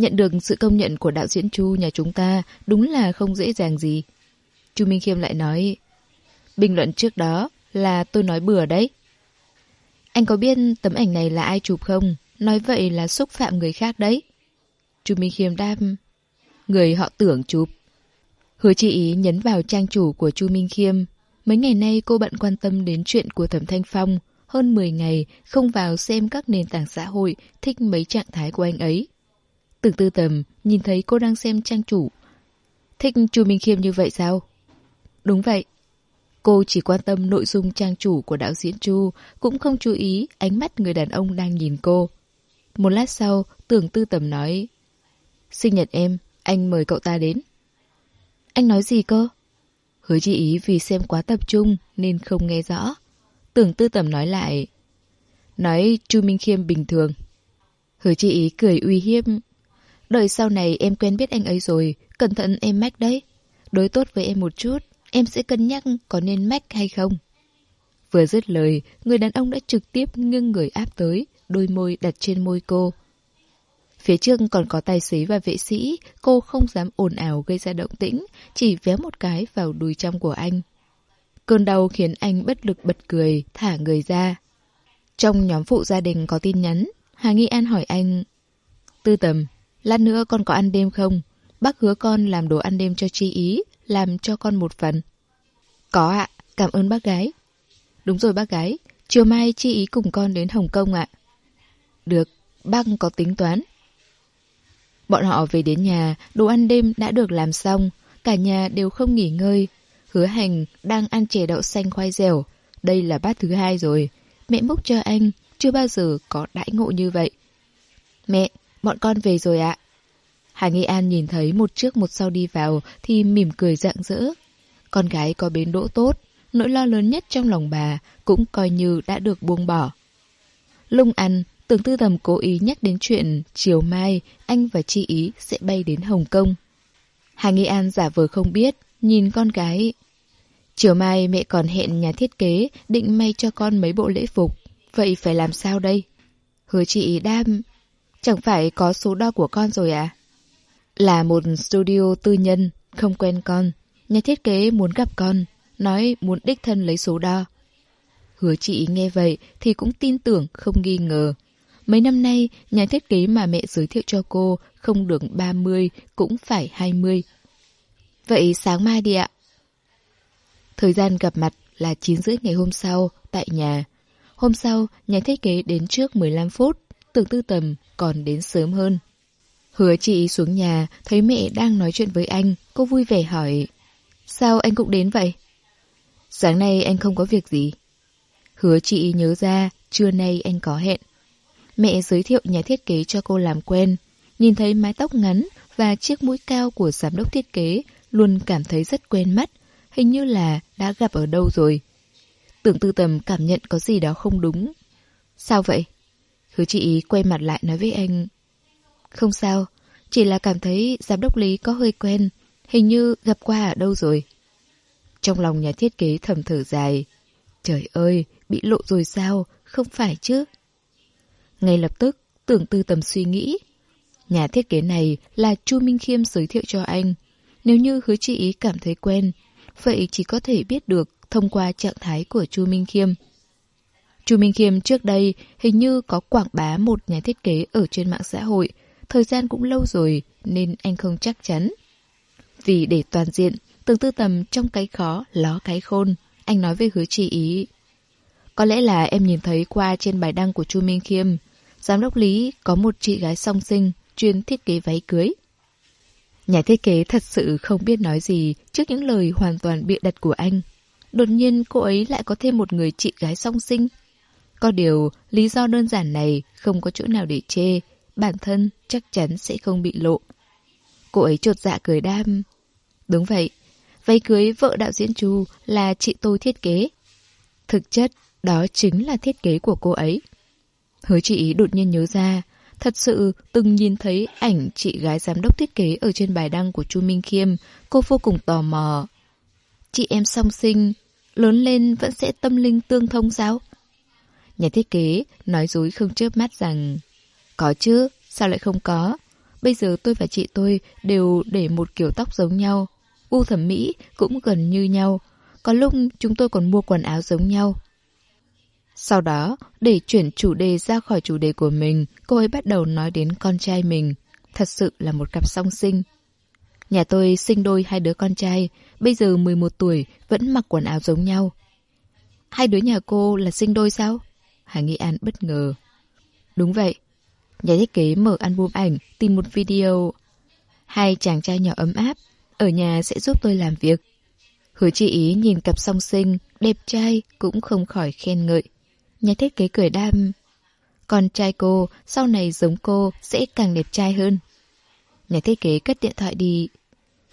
Nhận được sự công nhận của đạo diễn Chu nhà chúng ta đúng là không dễ dàng gì. Chu Minh Khiêm lại nói, bình luận trước đó là tôi nói bừa đấy. Anh có biết tấm ảnh này là ai chụp không? Nói vậy là xúc phạm người khác đấy. Chu Minh Khiêm đáp, người họ tưởng chụp. Hứa chị ý nhấn vào trang chủ của Chu Minh Khiêm. Mấy ngày nay cô bận quan tâm đến chuyện của Thẩm Thanh Phong. Hơn 10 ngày không vào xem các nền tảng xã hội thích mấy trạng thái của anh ấy. Tưởng tư tầm nhìn thấy cô đang xem trang chủ. Thích Chu Minh Khiêm như vậy sao? Đúng vậy. Cô chỉ quan tâm nội dung trang chủ của đạo diễn Chu, cũng không chú ý ánh mắt người đàn ông đang nhìn cô. Một lát sau, tưởng tư tầm nói Sinh nhật em, anh mời cậu ta đến. Anh nói gì cơ? Hứa chi ý vì xem quá tập trung nên không nghe rõ. Tưởng tư tầm nói lại. Nói Chu Minh Khiêm bình thường. Hứa chi ý cười uy hiếp đời sau này em quen biết anh ấy rồi, cẩn thận em mách đấy. Đối tốt với em một chút, em sẽ cân nhắc có nên mách hay không. Vừa dứt lời, người đàn ông đã trực tiếp ngưng người áp tới, đôi môi đặt trên môi cô. Phía trước còn có tài xế và vệ sĩ, cô không dám ồn ào gây ra động tĩnh, chỉ véo một cái vào đùi trong của anh. Cơn đau khiến anh bất lực bật cười, thả người ra. Trong nhóm phụ gia đình có tin nhắn, Hà Nghi An hỏi anh, Tư tầm, lát nữa con có ăn đêm không? Bác hứa con làm đồ ăn đêm cho chi ý, làm cho con một phần. Có ạ, cảm ơn bác gái. Đúng rồi bác gái, chiều mai chi ý cùng con đến Hồng Kông ạ. Được, bác có tính toán. Bọn họ về đến nhà, đồ ăn đêm đã được làm xong, cả nhà đều không nghỉ ngơi. Hứa hành đang ăn chè đậu xanh khoai dẻo, đây là bát thứ hai rồi. Mẹ múc cho anh, chưa bao giờ có đãi ngộ như vậy. Mẹ, bọn con về rồi ạ. Hà Nghi An nhìn thấy một trước một sau đi vào thì mỉm cười rạng rỡ. Con gái có bến đỗ tốt, nỗi lo lớn nhất trong lòng bà cũng coi như đã được buông bỏ. Lung ăn, tưởng tư tầm cố ý nhắc đến chuyện chiều mai anh và chị ý sẽ bay đến Hồng Kông. Hà Nghi An giả vờ không biết, nhìn con gái. Chiều mai mẹ còn hẹn nhà thiết kế định may cho con mấy bộ lễ phục. Vậy phải làm sao đây? Hứa chị đam. Chẳng phải có số đo của con rồi à? Là một studio tư nhân, không quen con. Nhà thiết kế muốn gặp con, nói muốn đích thân lấy số đo. Hứa chị nghe vậy thì cũng tin tưởng, không nghi ngờ. Mấy năm nay, nhà thiết kế mà mẹ giới thiệu cho cô không được 30 cũng phải 20. Vậy sáng mai đi ạ. Thời gian gặp mặt là 9 rưỡi ngày hôm sau, tại nhà. Hôm sau, nhà thiết kế đến trước 15 phút, tưởng tư tầm còn đến sớm hơn. Hứa chị xuống nhà, thấy mẹ đang nói chuyện với anh, cô vui vẻ hỏi. Sao anh cũng đến vậy? Sáng nay anh không có việc gì. Hứa chị nhớ ra, trưa nay anh có hẹn. Mẹ giới thiệu nhà thiết kế cho cô làm quen. Nhìn thấy mái tóc ngắn và chiếc mũi cao của giám đốc thiết kế, luôn cảm thấy rất quen mắt, hình như là đã gặp ở đâu rồi. Tưởng tư tầm cảm nhận có gì đó không đúng. Sao vậy? Hứa chị quay mặt lại nói với anh. Không sao, chỉ là cảm thấy giám đốc Lý có hơi quen, hình như gặp qua ở đâu rồi. Trong lòng nhà thiết kế thầm thở dài. Trời ơi, bị lộ rồi sao, không phải chứ? Ngay lập tức, tưởng tư tầm suy nghĩ. Nhà thiết kế này là Chu Minh Khiêm giới thiệu cho anh. Nếu như hứa chị ý cảm thấy quen, vậy chỉ có thể biết được thông qua trạng thái của Chu Minh Khiêm. Chu Minh Khiêm trước đây hình như có quảng bá một nhà thiết kế ở trên mạng xã hội, thời gian cũng lâu rồi nên anh không chắc chắn. Vì để toàn diện, tưởng tư tầm trong cái khó ló cái khôn, anh nói với hứa chi ý. Có lẽ là em nhìn thấy qua trên bài đăng của Chu Minh Khiêm, giám đốc Lý có một chị gái song sinh chuyên thiết kế váy cưới. Nhà thiết kế thật sự không biết nói gì trước những lời hoàn toàn bịa đặt của anh. Đột nhiên cô ấy lại có thêm một người chị gái song sinh. Có điều, lý do đơn giản này không có chỗ nào để chê, bản thân chắc chắn sẽ không bị lộ. Cô ấy trột dạ cười đam. Đúng vậy, váy cưới vợ đạo diễn Chu là chị tôi thiết kế. Thực chất, đó chính là thiết kế của cô ấy. Hứa chị đột nhiên nhớ ra, thật sự từng nhìn thấy ảnh chị gái giám đốc thiết kế ở trên bài đăng của Chu Minh Khiêm, cô vô cùng tò mò. Chị em song sinh, lớn lên vẫn sẽ tâm linh tương thông sao? Nhà thiết kế nói dối không chớp mắt rằng Có chứ, sao lại không có? Bây giờ tôi và chị tôi đều để một kiểu tóc giống nhau. U thẩm mỹ cũng gần như nhau. Có lúc chúng tôi còn mua quần áo giống nhau. Sau đó, để chuyển chủ đề ra khỏi chủ đề của mình, cô ấy bắt đầu nói đến con trai mình. Thật sự là một cặp song sinh. Nhà tôi sinh đôi hai đứa con trai, bây giờ 11 tuổi, vẫn mặc quần áo giống nhau. Hai đứa nhà cô là sinh đôi sao? Hà Nghi An bất ngờ. Đúng vậy. Nhà thiết kế mở album ảnh, tìm một video. Hai chàng trai nhỏ ấm áp, ở nhà sẽ giúp tôi làm việc. Hứa chị ý nhìn cặp song sinh, đẹp trai cũng không khỏi khen ngợi. Nhà thiết kế cười đam. Con trai cô, sau này giống cô, sẽ càng đẹp trai hơn. Nhà thiết kế cất điện thoại đi.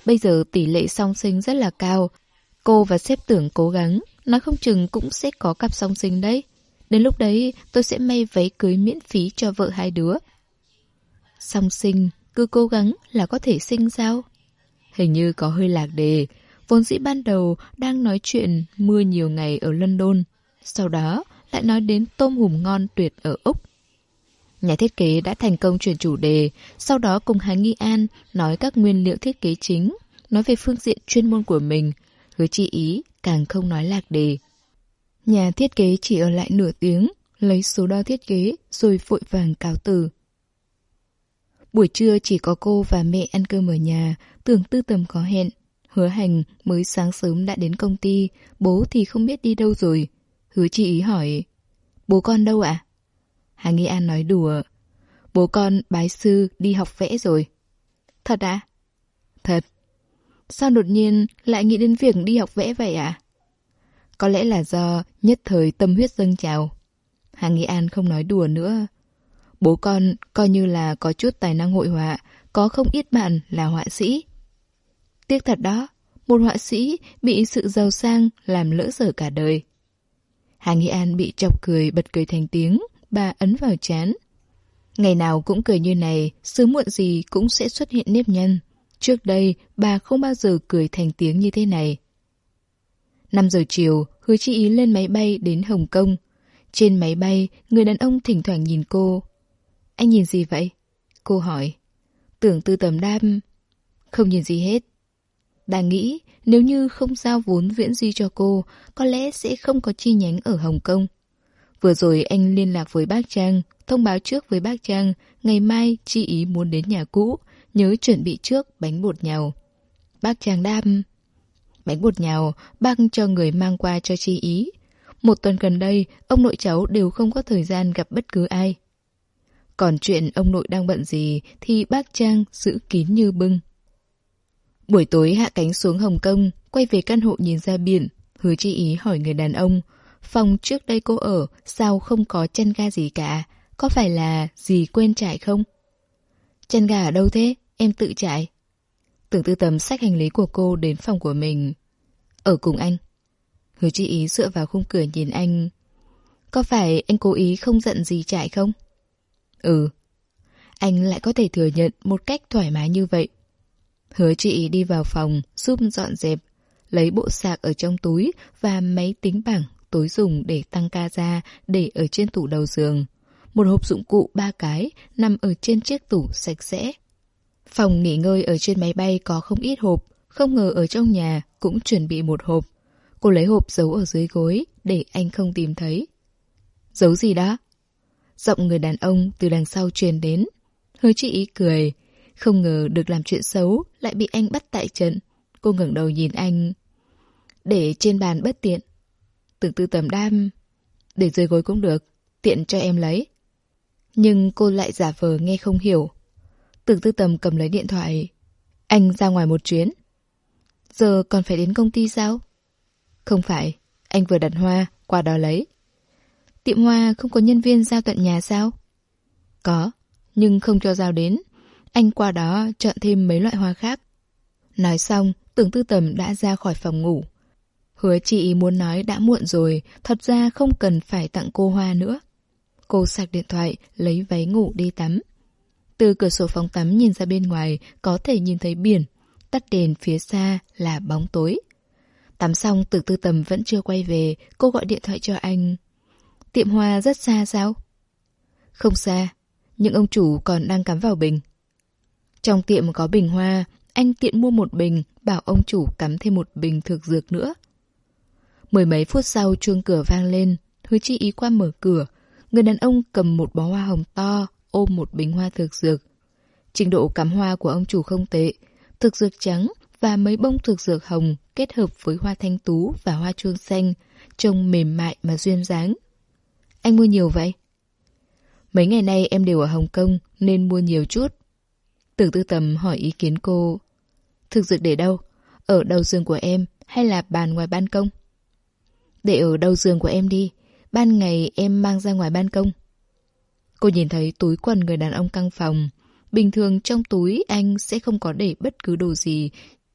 Bây giờ tỷ lệ song sinh rất là cao. Cô và sếp tưởng cố gắng, nói không chừng cũng sẽ có cặp song sinh đấy. Đến lúc đấy tôi sẽ may váy cưới miễn phí cho vợ hai đứa. Song sinh, cứ cố gắng là có thể sinh sao? Hình như có hơi lạc đề. Vốn dĩ ban đầu đang nói chuyện mưa nhiều ngày ở London. Sau đó lại nói đến tôm hùm ngon tuyệt ở Úc. Nhà thiết kế đã thành công chuyển chủ đề, sau đó cùng Hà Nghi An nói các nguyên liệu thiết kế chính, nói về phương diện chuyên môn của mình, hứa chi ý càng không nói lạc đề. Nhà thiết kế chỉ ở lại nửa tiếng, lấy số đo thiết kế rồi vội vàng cáo từ. Buổi trưa chỉ có cô và mẹ ăn cơm ở nhà, tưởng tư tầm có hẹn. Hứa hành mới sáng sớm đã đến công ty, bố thì không biết đi đâu rồi. Hứa chị ý hỏi, bố con đâu ạ? À? Hà Nghi An nói đùa, bố con bái sư đi học vẽ rồi. Thật à? Thật. Sao đột nhiên lại nghĩ đến việc đi học vẽ vậy ạ? À? Có lẽ là do nhất thời tâm huyết dâng trào. Hà Nghị An không nói đùa nữa. Bố con coi như là có chút tài năng hội họa, có không ít bạn là họa sĩ. Tiếc thật đó, một họa sĩ bị sự giàu sang làm lỡ dở cả đời. Hà Nghị An bị chọc cười bật cười thành tiếng, bà ấn vào chán. Ngày nào cũng cười như này, sớm muộn gì cũng sẽ xuất hiện nếp nhăn. Trước đây, bà không bao giờ cười thành tiếng như thế này. 5 giờ chiều, Hứa Chi Ý lên máy bay đến Hồng Kông. Trên máy bay, người đàn ông thỉnh thoảng nhìn cô. Anh nhìn gì vậy? Cô hỏi. Tưởng tư tầm đam. Không nhìn gì hết. Đang nghĩ, nếu như không giao vốn viễn duy cho cô, có lẽ sẽ không có chi nhánh ở Hồng Kông. Vừa rồi anh liên lạc với bác Trang, thông báo trước với bác Trang, ngày mai chi ý muốn đến nhà cũ, nhớ chuẩn bị trước bánh bột nhào. Bác Trang đam. Bánh bột nhào, bác cho người mang qua cho chi ý. Một tuần gần đây, ông nội cháu đều không có thời gian gặp bất cứ ai. Còn chuyện ông nội đang bận gì thì bác Trang giữ kín như bưng. Buổi tối hạ cánh xuống Hồng Kông, quay về căn hộ nhìn ra biển, hứa chi ý hỏi người đàn ông. Phòng trước đây cô ở, sao không có chân ga gì cả? Có phải là gì quên trải không? Chân ga ở đâu thế? Em tự trải. Tưởng tư tầm sách hành lý của cô đến phòng của mình. Ở cùng anh. Hứa chi ý dựa vào khung cửa nhìn anh. Có phải anh cố ý không giận gì trải không? Ừ. Anh lại có thể thừa nhận một cách thoải mái như vậy. Hứa chị đi vào phòng, giúp dọn dẹp, lấy bộ sạc ở trong túi và máy tính bảng tối dùng để tăng ca ra để ở trên tủ đầu giường. Một hộp dụng cụ ba cái nằm ở trên chiếc tủ sạch sẽ. Phòng nghỉ ngơi ở trên máy bay có không ít hộp, không ngờ ở trong nhà cũng chuẩn bị một hộp. Cô lấy hộp giấu ở dưới gối để anh không tìm thấy. Giấu gì đó? Giọng người đàn ông từ đằng sau truyền đến. Hứa chị ý cười. Không ngờ được làm chuyện xấu lại bị anh bắt tại trận. Cô ngẩng đầu nhìn anh. Để trên bàn bất tiện. Tưởng tư tầm đam. Để dưới gối cũng được. Tiện cho em lấy. Nhưng cô lại giả vờ nghe không hiểu. Tưởng tư tầm cầm lấy điện thoại. Anh ra ngoài một chuyến. Giờ còn phải đến công ty sao? Không phải. Anh vừa đặt hoa, qua đó lấy. Tiệm hoa không có nhân viên giao tận nhà sao? Có, nhưng không cho giao đến. Anh qua đó chọn thêm mấy loại hoa khác. Nói xong, tưởng tư tầm đã ra khỏi phòng ngủ. Hứa chị muốn nói đã muộn rồi, thật ra không cần phải tặng cô hoa nữa. Cô sạc điện thoại, lấy váy ngủ đi tắm. Từ cửa sổ phòng tắm nhìn ra bên ngoài, có thể nhìn thấy biển. Tắt đèn phía xa là bóng tối. Tắm xong từ tư tầm vẫn chưa quay về, cô gọi điện thoại cho anh. Tiệm hoa rất xa sao? Không xa, nhưng ông chủ còn đang cắm vào bình. Trong tiệm có bình hoa, anh tiện mua một bình, bảo ông chủ cắm thêm một bình thực dược nữa. Mười mấy phút sau chuông cửa vang lên, Hứa Chi ý qua mở cửa. Người đàn ông cầm một bó hoa hồng to, ôm một bình hoa thực dược. Trình độ cắm hoa của ông chủ không tệ, thực dược trắng và mấy bông thực dược hồng kết hợp với hoa thanh tú và hoa chuông xanh, trông mềm mại mà duyên dáng. Anh mua nhiều vậy? Mấy ngày nay em đều ở Hồng Kông nên mua nhiều chút. Tưởng tư tầm hỏi ý kiến cô. Thực dược để đâu? Ở đầu giường của em hay là bàn ngoài ban công? Để ở đầu giường của em đi. Ban ngày em mang ra ngoài ban công. Cô nhìn thấy túi quần người đàn ông căng phòng. Bình thường trong túi anh sẽ không có để bất cứ đồ gì.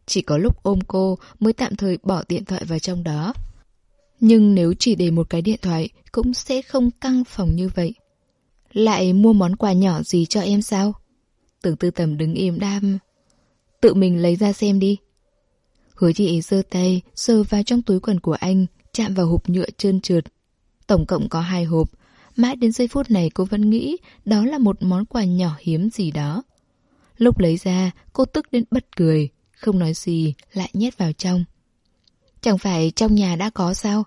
Chỉ có lúc ôm cô mới tạm thời bỏ điện thoại vào trong đó. Nhưng nếu chỉ để một cái điện thoại cũng sẽ không căng phòng như vậy. Lại mua món quà nhỏ gì cho em sao? Tưởng tư tầm đứng im đam. Tự mình lấy ra xem đi. Hứa chị giơ tay, sờ vào trong túi quần của anh, chạm vào hộp nhựa trơn trượt. Tổng cộng có hai hộp. Mãi đến giây phút này cô vẫn nghĩ đó là một món quà nhỏ hiếm gì đó. Lúc lấy ra, cô tức đến bật cười, không nói gì, lại nhét vào trong. Chẳng phải trong nhà đã có sao?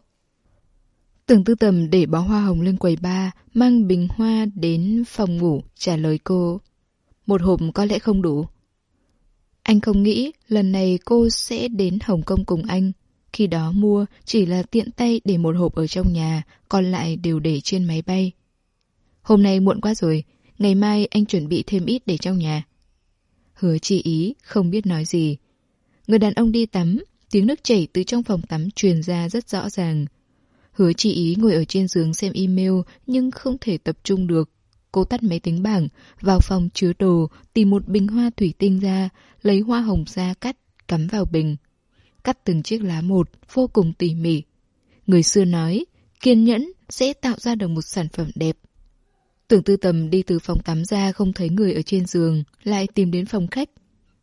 Tưởng tư tầm để bó hoa hồng lên quầy ba, mang bình hoa đến phòng ngủ, trả lời cô. một hộp có lẽ không đủ. Anh không nghĩ lần này cô sẽ đến Hồng Kông cùng anh. Khi đó mua chỉ là tiện tay để một hộp ở trong nhà, còn lại đều để trên máy bay. Hôm nay muộn quá rồi, ngày mai anh chuẩn bị thêm ít để trong nhà. Hứa chi ý, không biết nói gì. Người đàn ông đi tắm, tiếng nước chảy từ trong phòng tắm truyền ra rất rõ ràng. Hứa chi ý ngồi ở trên giường xem email nhưng không thể tập trung được. Cô tắt máy tính bảng, vào phòng chứa đồ, tìm một bình hoa thủy tinh ra, lấy hoa hồng ra cắt, cắm vào bình. Cắt từng chiếc lá một, vô cùng tỉ mỉ. Người xưa nói, kiên nhẫn sẽ tạo ra được một sản phẩm đẹp. Tưởng tư tầm đi từ phòng tắm ra không thấy người ở trên giường, lại tìm đến phòng khách.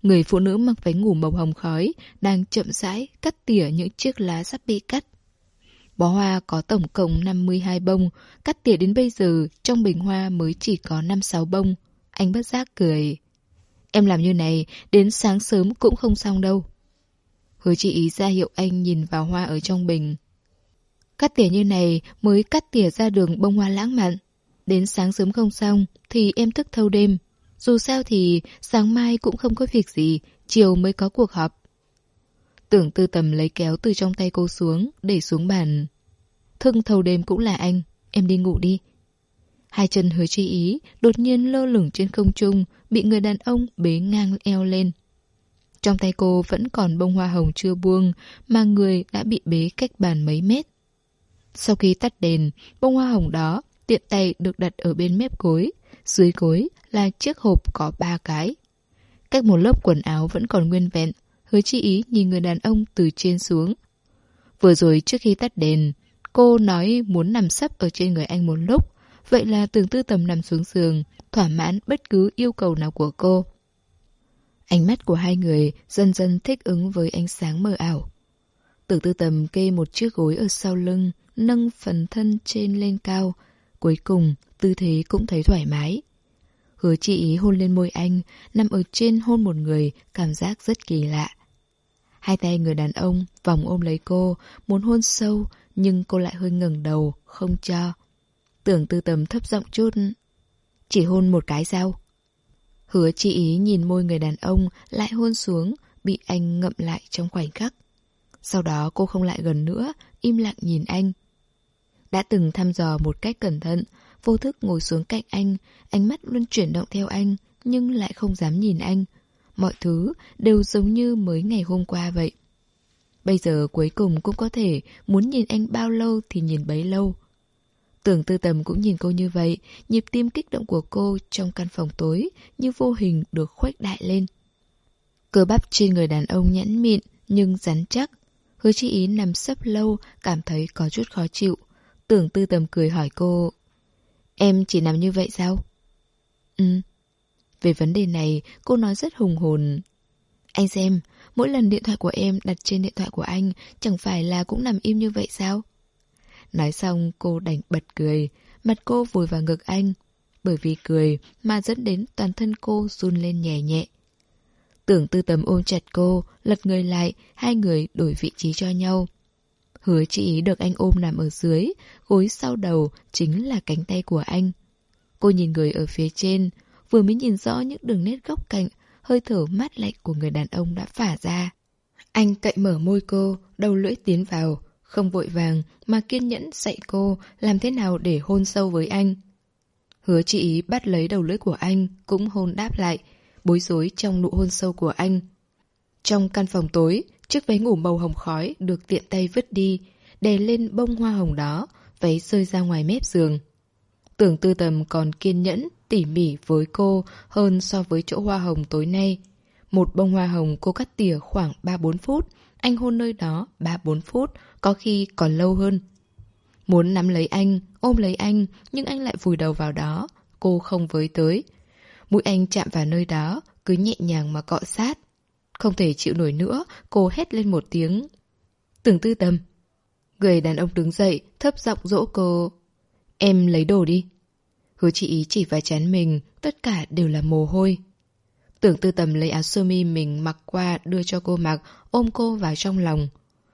Người phụ nữ mặc váy ngủ màu hồng khói, đang chậm rãi cắt tỉa những chiếc lá sắp bị cắt. Bó hoa có tổng cộng 52 bông, cắt tỉa đến bây giờ trong bình hoa mới chỉ có 5-6 bông. Anh bất giác cười. Em làm như này, đến sáng sớm cũng không xong đâu. Hứa chị ý ra hiệu anh nhìn vào hoa ở trong bình. Cắt tỉa như này mới cắt tỉa ra đường bông hoa lãng mạn. Đến sáng sớm không xong thì em thức thâu đêm. Dù sao thì sáng mai cũng không có việc gì, chiều mới có cuộc họp. Tưởng tư tầm lấy kéo từ trong tay cô xuống, để xuống bàn. Thương thâu đêm cũng là anh, em đi ngủ đi. Hai chân hứa chi ý, đột nhiên lơ lửng trên không trung, bị người đàn ông bế ngang eo lên. Trong tay cô vẫn còn bông hoa hồng chưa buông, mà người đã bị bế cách bàn mấy mét. Sau khi tắt đèn, bông hoa hồng đó tiện tay được đặt ở bên mép gối, dưới gối là chiếc hộp có ba cái. Cách một lớp quần áo vẫn còn nguyên vẹn, hứa chi ý nhìn người đàn ông từ trên xuống. Vừa rồi trước khi tắt đèn, cô nói muốn nằm sấp ở trên người anh một lúc, vậy là tưởng tư tầm nằm xuống giường, thỏa mãn bất cứ yêu cầu nào của cô. Ánh mắt của hai người dần dần thích ứng với ánh sáng mờ ảo. Tưởng tư tầm kê một chiếc gối ở sau lưng, nâng phần thân trên lên cao. Cuối cùng, tư thế cũng thấy thoải mái. Hứa chị ý hôn lên môi anh, nằm ở trên hôn một người, cảm giác rất kỳ lạ. Hai tay người đàn ông vòng ôm lấy cô, muốn hôn sâu, nhưng cô lại hơi ngẩng đầu, không cho. Tưởng tư tầm thấp giọng chút. Chỉ hôn một cái sao? Hứa chị ý nhìn môi người đàn ông lại hôn xuống, bị anh ngậm lại trong khoảnh khắc. Sau đó cô không lại gần nữa, im lặng nhìn anh. Đã từng thăm dò một cách cẩn thận, vô thức ngồi xuống cạnh anh, ánh mắt luôn chuyển động theo anh, nhưng lại không dám nhìn anh. Mọi thứ đều giống như mới ngày hôm qua vậy. Bây giờ cuối cùng cũng có thể muốn nhìn anh bao lâu thì nhìn bấy lâu. Tưởng tư tầm cũng nhìn cô như vậy, nhịp tim kích động của cô trong căn phòng tối như vô hình được khuếch đại lên. Cơ bắp trên người đàn ông nhẵn mịn nhưng rắn chắc. Hứa chi ý nằm sấp lâu, cảm thấy có chút khó chịu. Tưởng tư tầm cười hỏi cô, Em chỉ nằm như vậy sao? Ừ. Về vấn đề này, cô nói rất hùng hồn. Anh xem, mỗi lần điện thoại của em đặt trên điện thoại của anh chẳng phải là cũng nằm im như vậy sao? Nói xong cô đành bật cười, mặt cô vùi vào ngực anh. Bởi vì cười mà dẫn đến toàn thân cô run lên nhẹ nhẹ. Tưởng tư tầm ôm chặt cô, lật người lại, hai người đổi vị trí cho nhau. Hứa chị ý được anh ôm nằm ở dưới, gối sau đầu chính là cánh tay của anh. Cô nhìn người ở phía trên, vừa mới nhìn rõ những đường nét góc cạnh, hơi thở mát lạnh của người đàn ông đã phả ra. Anh cậy mở môi cô, đầu lưỡi tiến vào, không vội vàng mà kiên nhẫn dạy cô làm thế nào để hôn sâu với anh. Hứa chị ý bắt lấy đầu lưỡi của anh, cũng hôn đáp lại, bối rối trong nụ hôn sâu của anh. Trong căn phòng tối, chiếc váy ngủ màu hồng khói được tiện tay vứt đi, đè lên bông hoa hồng đó, váy rơi ra ngoài mép giường. Tưởng tư tầm còn kiên nhẫn, tỉ mỉ với cô hơn so với chỗ hoa hồng tối nay. Một bông hoa hồng cô cắt tỉa khoảng 3-4 phút, anh hôn nơi đó 3-4 phút, có khi còn lâu hơn. Muốn nắm lấy anh, ôm lấy anh, nhưng anh lại vùi đầu vào đó, cô không với tới. Mũi anh chạm vào nơi đó, cứ nhẹ nhàng mà cọ sát. Không thể chịu nổi nữa, cô hét lên một tiếng. Tưởng tư tâm. Người đàn ông đứng dậy, thấp giọng dỗ cô. Em lấy đồ đi. Hứa chị ý chỉ vào chán mình, tất cả đều là mồ hôi. Tưởng tư tầm lấy áo sơ mi mình mặc qua đưa cho cô mặc, ôm cô vào trong lòng.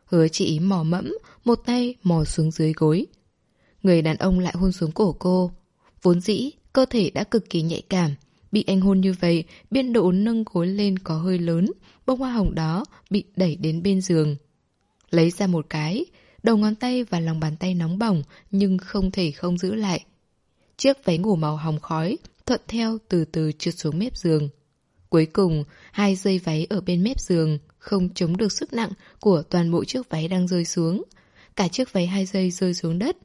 Hứa chị ý mò mẫm, một tay mò xuống dưới gối. Người đàn ông lại hôn xuống cổ cô. Vốn dĩ, cơ thể đã cực kỳ nhạy cảm, Bị anh hôn như vậy, biên độ nâng gối lên có hơi lớn, bông hoa hồng đó bị đẩy đến bên giường. Lấy ra một cái, đầu ngón tay và lòng bàn tay nóng bỏng nhưng không thể không giữ lại. Chiếc váy ngủ màu hồng khói thuận theo từ từ trượt xuống mép giường. Cuối cùng, hai dây váy ở bên mép giường không chống được sức nặng của toàn bộ chiếc váy đang rơi xuống. Cả chiếc váy hai dây rơi xuống đất.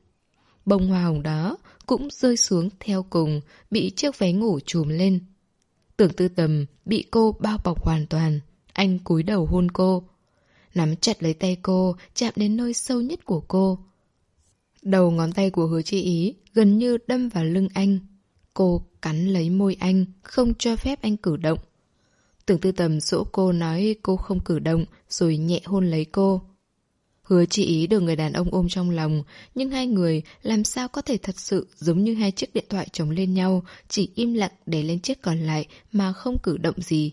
Bông hoa hồng đó cũng rơi xuống theo cùng, bị chiếc váy ngủ trùm lên. Tưởng tư tầm bị cô bao bọc hoàn toàn. Anh cúi đầu hôn cô. Nắm chặt lấy tay cô, chạm đến nơi sâu nhất của cô. Đầu ngón tay của hứa chi ý gần như đâm vào lưng anh. Cô cắn lấy môi anh, không cho phép anh cử động. Tưởng tư tầm dỗ cô nói cô không cử động, rồi nhẹ hôn lấy cô. Hứa chỉ ý được người đàn ông ôm trong lòng, nhưng hai người làm sao có thể thật sự giống như hai chiếc điện thoại chồng lên nhau, chỉ im lặng để lên chiếc còn lại mà không cử động gì.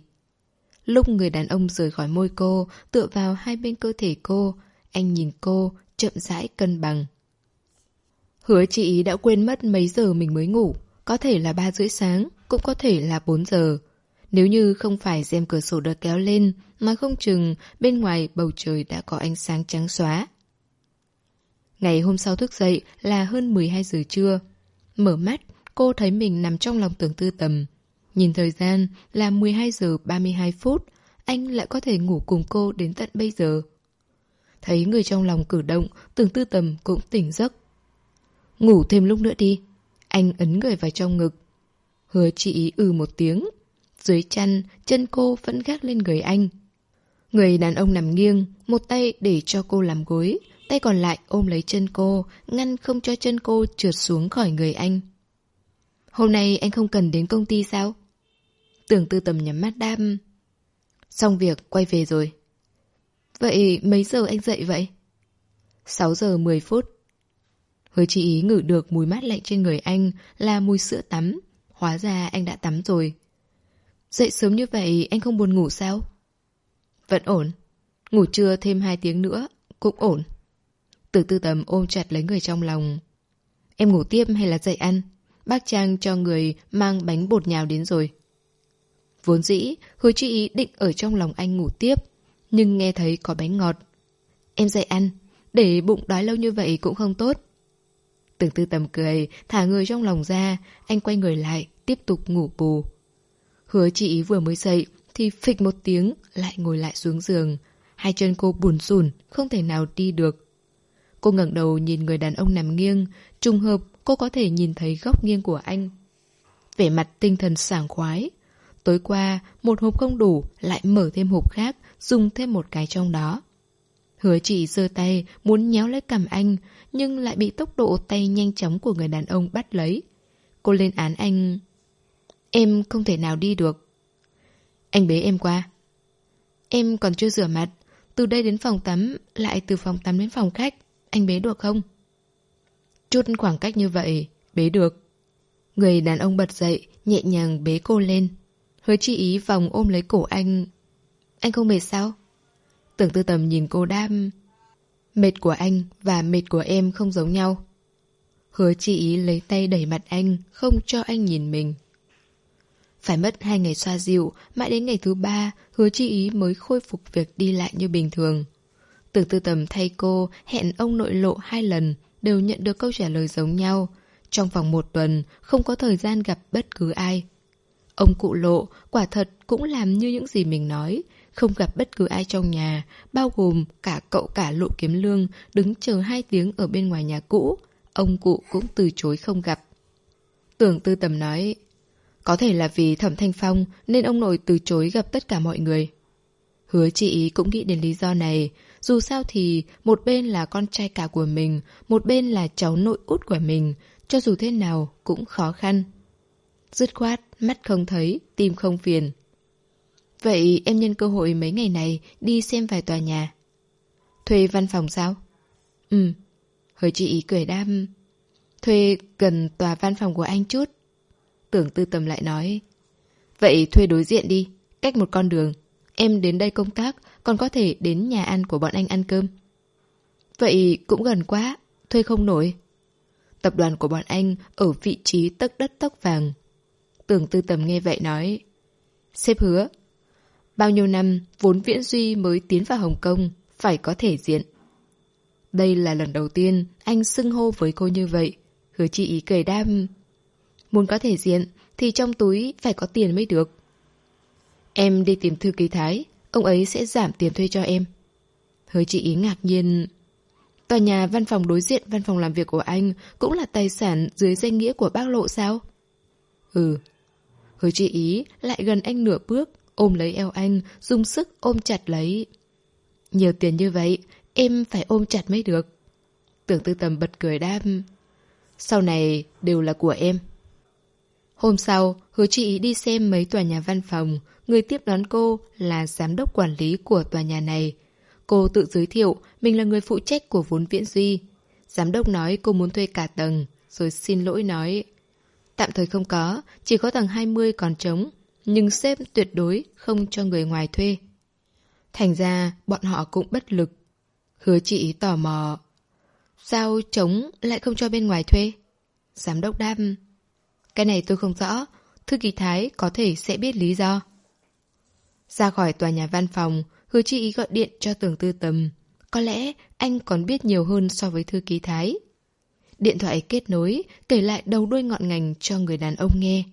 Lúc người đàn ông rời khỏi môi cô, tựa vào hai bên cơ thể cô, anh nhìn cô, chậm rãi cân bằng. Hứa chị ý đã quên mất mấy giờ mình mới ngủ, có thể là ba rưỡi sáng, cũng có thể là 4 giờ. Nếu như không phải rèm cửa sổ được kéo lên, mà không chừng bên ngoài bầu trời đã có ánh sáng trắng xóa. Ngày hôm sau thức dậy là hơn 12 giờ trưa. Mở mắt, cô thấy mình nằm trong lòng tưởng tư tầm. Nhìn thời gian là 12 giờ 32 phút, anh lại có thể ngủ cùng cô đến tận bây giờ. Thấy người trong lòng cử động, tưởng tư tầm cũng tỉnh giấc. Ngủ thêm lúc nữa đi. Anh ấn người vào trong ngực. Hứa chị ừ một tiếng. Dưới chăn, chân cô vẫn gác lên người anh. Người đàn ông nằm nghiêng, một tay để cho cô làm gối, tay còn lại ôm lấy chân cô, ngăn không cho chân cô trượt xuống khỏi người anh. Hôm nay anh không cần đến công ty sao? Tưởng tư tầm nhắm mắt đam. Xong việc, quay về rồi. Vậy mấy giờ anh dậy vậy? 6 giờ 10 phút. Hứa chị ý ngửi được mùi mát lạnh trên người anh là mùi sữa tắm. Hóa ra anh đã tắm rồi. Dậy sớm như vậy anh không buồn ngủ sao? Vẫn ổn. Ngủ trưa thêm hai tiếng nữa, cũng ổn. Từ tư tầm ôm chặt lấy người trong lòng. Em ngủ tiếp hay là dậy ăn? Bác Trang cho người mang bánh bột nhào đến rồi. Vốn dĩ, hứa chị ý định ở trong lòng anh ngủ tiếp, nhưng nghe thấy có bánh ngọt. Em dậy ăn, để bụng đói lâu như vậy cũng không tốt. Tưởng tư tầm cười, thả người trong lòng ra, anh quay người lại, tiếp tục ngủ bù. Hứa chị vừa mới dậy, thì phịch một tiếng, lại ngồi lại xuống giường. Hai chân cô buồn rùn, không thể nào đi được. Cô ngẩng đầu nhìn người đàn ông nằm nghiêng, trùng hợp cô có thể nhìn thấy góc nghiêng của anh. Vẻ mặt tinh thần sảng khoái. Tối qua, một hộp không đủ, lại mở thêm hộp khác, dùng thêm một cái trong đó. Hứa chị giơ tay, muốn nhéo lấy cầm anh, nhưng lại bị tốc độ tay nhanh chóng của người đàn ông bắt lấy. Cô lên án anh... Em không thể nào đi được. Anh bế em qua. Em còn chưa rửa mặt. Từ đây đến phòng tắm, lại từ phòng tắm đến phòng khách. Anh bế được không? Chút khoảng cách như vậy, bế được. Người đàn ông bật dậy, nhẹ nhàng bế cô lên. Hứa chi ý vòng ôm lấy cổ anh. Anh không mệt sao? Tưởng tư tầm nhìn cô đam. Mệt của anh và mệt của em không giống nhau. Hứa chi ý lấy tay đẩy mặt anh, không cho anh nhìn mình. Phải mất hai ngày xoa dịu, mãi đến ngày thứ ba, hứa chi ý mới khôi phục việc đi lại như bình thường. Tưởng tư tầm thay cô, hẹn ông nội lộ hai lần, đều nhận được câu trả lời giống nhau. Trong vòng một tuần, không có thời gian gặp bất cứ ai. Ông cụ lộ, quả thật cũng làm như những gì mình nói, không gặp bất cứ ai trong nhà, bao gồm cả cậu cả lộ kiếm lương, đứng chờ hai tiếng ở bên ngoài nhà cũ. Ông cụ cũng từ chối không gặp. Tưởng tư tầm nói, có thể là vì thẩm thanh phong nên ông nội từ chối gặp tất cả mọi người. Hứa chị ý cũng nghĩ đến lý do này, dù sao thì một bên là con trai cả của mình, một bên là cháu nội út của mình, cho dù thế nào cũng khó khăn. Dứt khoát, mắt không thấy, tim không phiền. Vậy em nhân cơ hội mấy ngày này đi xem vài tòa nhà. Thuê văn phòng sao? Ừ. Hứa chị ý cười đam. Thuê gần tòa văn phòng của anh chút. Tưởng tư tầm lại nói. Vậy thuê đối diện đi, cách một con đường. Em đến đây công tác, còn có thể đến nhà ăn của bọn anh ăn cơm. Vậy cũng gần quá, thuê không nổi. Tập đoàn của bọn anh ở vị trí tấc đất tấc vàng. Tưởng tư tầm nghe vậy nói. Sếp hứa. Bao nhiêu năm vốn viễn duy mới tiến vào Hồng Kông, phải có thể diện. Đây là lần đầu tiên anh xưng hô với cô như vậy. Hứa chị ý cười đam. Muốn có thể diện thì trong túi phải có tiền mới được. Em đi tìm thư ký Thái, ông ấy sẽ giảm tiền thuê cho em. Hứa chị ý ngạc nhiên. Tòa nhà văn phòng đối diện văn phòng làm việc của anh cũng là tài sản dưới danh nghĩa của bác lộ sao? Ừ. Hứa chị ý lại gần anh nửa bước, ôm lấy eo anh, dùng sức ôm chặt lấy. Nhiều tiền như vậy, em phải ôm chặt mới được. Tưởng tư tầm bật cười đam. Sau này đều là của em. Hôm sau, hứa chị đi xem mấy tòa nhà văn phòng, người tiếp đón cô là giám đốc quản lý của tòa nhà này. Cô tự giới thiệu mình là người phụ trách của vốn viễn duy. Giám đốc nói cô muốn thuê cả tầng, rồi xin lỗi nói Tạm thời không có, chỉ có tầng 20 còn trống, nhưng sếp tuyệt đối không cho người ngoài thuê. Thành ra, bọn họ cũng bất lực. Hứa chị tò mò. Sao trống lại không cho bên ngoài thuê? Giám đốc đáp. Cái này tôi không rõ, thư ký Thái có thể sẽ biết lý do. Ra khỏi tòa nhà văn phòng, hứa chi ý gọi điện cho tường tư tầm. Có lẽ anh còn biết nhiều hơn so với thư ký Thái. Điện thoại kết nối, kể lại đầu đuôi ngọn ngành cho người đàn ông nghe.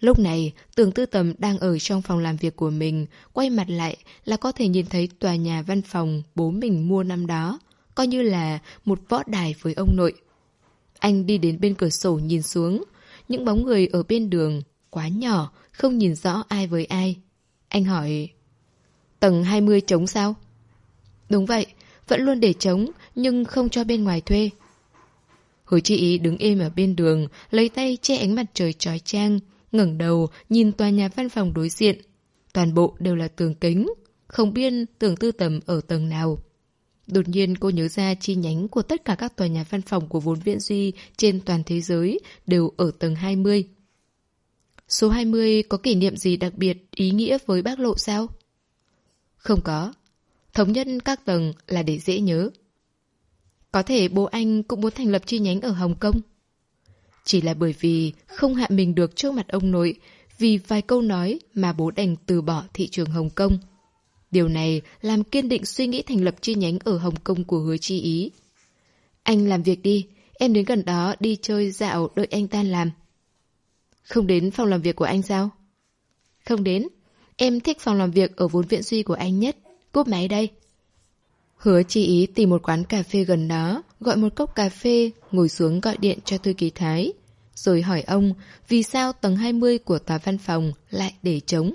Lúc này, tưởng tư tầm đang ở trong phòng làm việc của mình, quay mặt lại là có thể nhìn thấy tòa nhà văn phòng bố mình mua năm đó, coi như là một võ đài với ông nội. Anh đi đến bên cửa sổ nhìn xuống, những bóng người ở bên đường, quá nhỏ, không nhìn rõ ai với ai. Anh hỏi, tầng 20 trống sao? Đúng vậy, vẫn luôn để trống, nhưng không cho bên ngoài thuê. hồi chị ý đứng êm ở bên đường, lấy tay che ánh mặt trời trói trang, ngẩng đầu nhìn tòa nhà văn phòng đối diện. Toàn bộ đều là tường kính, không biết tường tư tầm ở tầng nào. Đột nhiên cô nhớ ra chi nhánh của tất cả các tòa nhà văn phòng của vốn viện duy trên toàn thế giới đều ở tầng 20. Số 20 có kỷ niệm gì đặc biệt, ý nghĩa với bác lộ sao? Không có. Thống nhất các tầng là để dễ nhớ. Có thể bố anh cũng muốn thành lập chi nhánh ở Hồng Kông. Chỉ là bởi vì không hạ mình được trước mặt ông nội, vì vài câu nói mà bố đành từ bỏ thị trường Hồng Kông. Điều này làm kiên định suy nghĩ thành lập chi nhánh ở Hồng Kông của hứa chi ý. Anh làm việc đi, em đến gần đó đi chơi dạo đợi anh tan làm. Không đến phòng làm việc của anh sao? Không đến. Em thích phòng làm việc ở vốn viện suy của anh nhất. Cúp máy đây. Hứa chi ý tìm một quán cà phê gần đó, gọi một cốc cà phê, ngồi xuống gọi điện cho thư ký Thái. Rồi hỏi ông vì sao tầng 20 của tòa văn phòng lại để trống.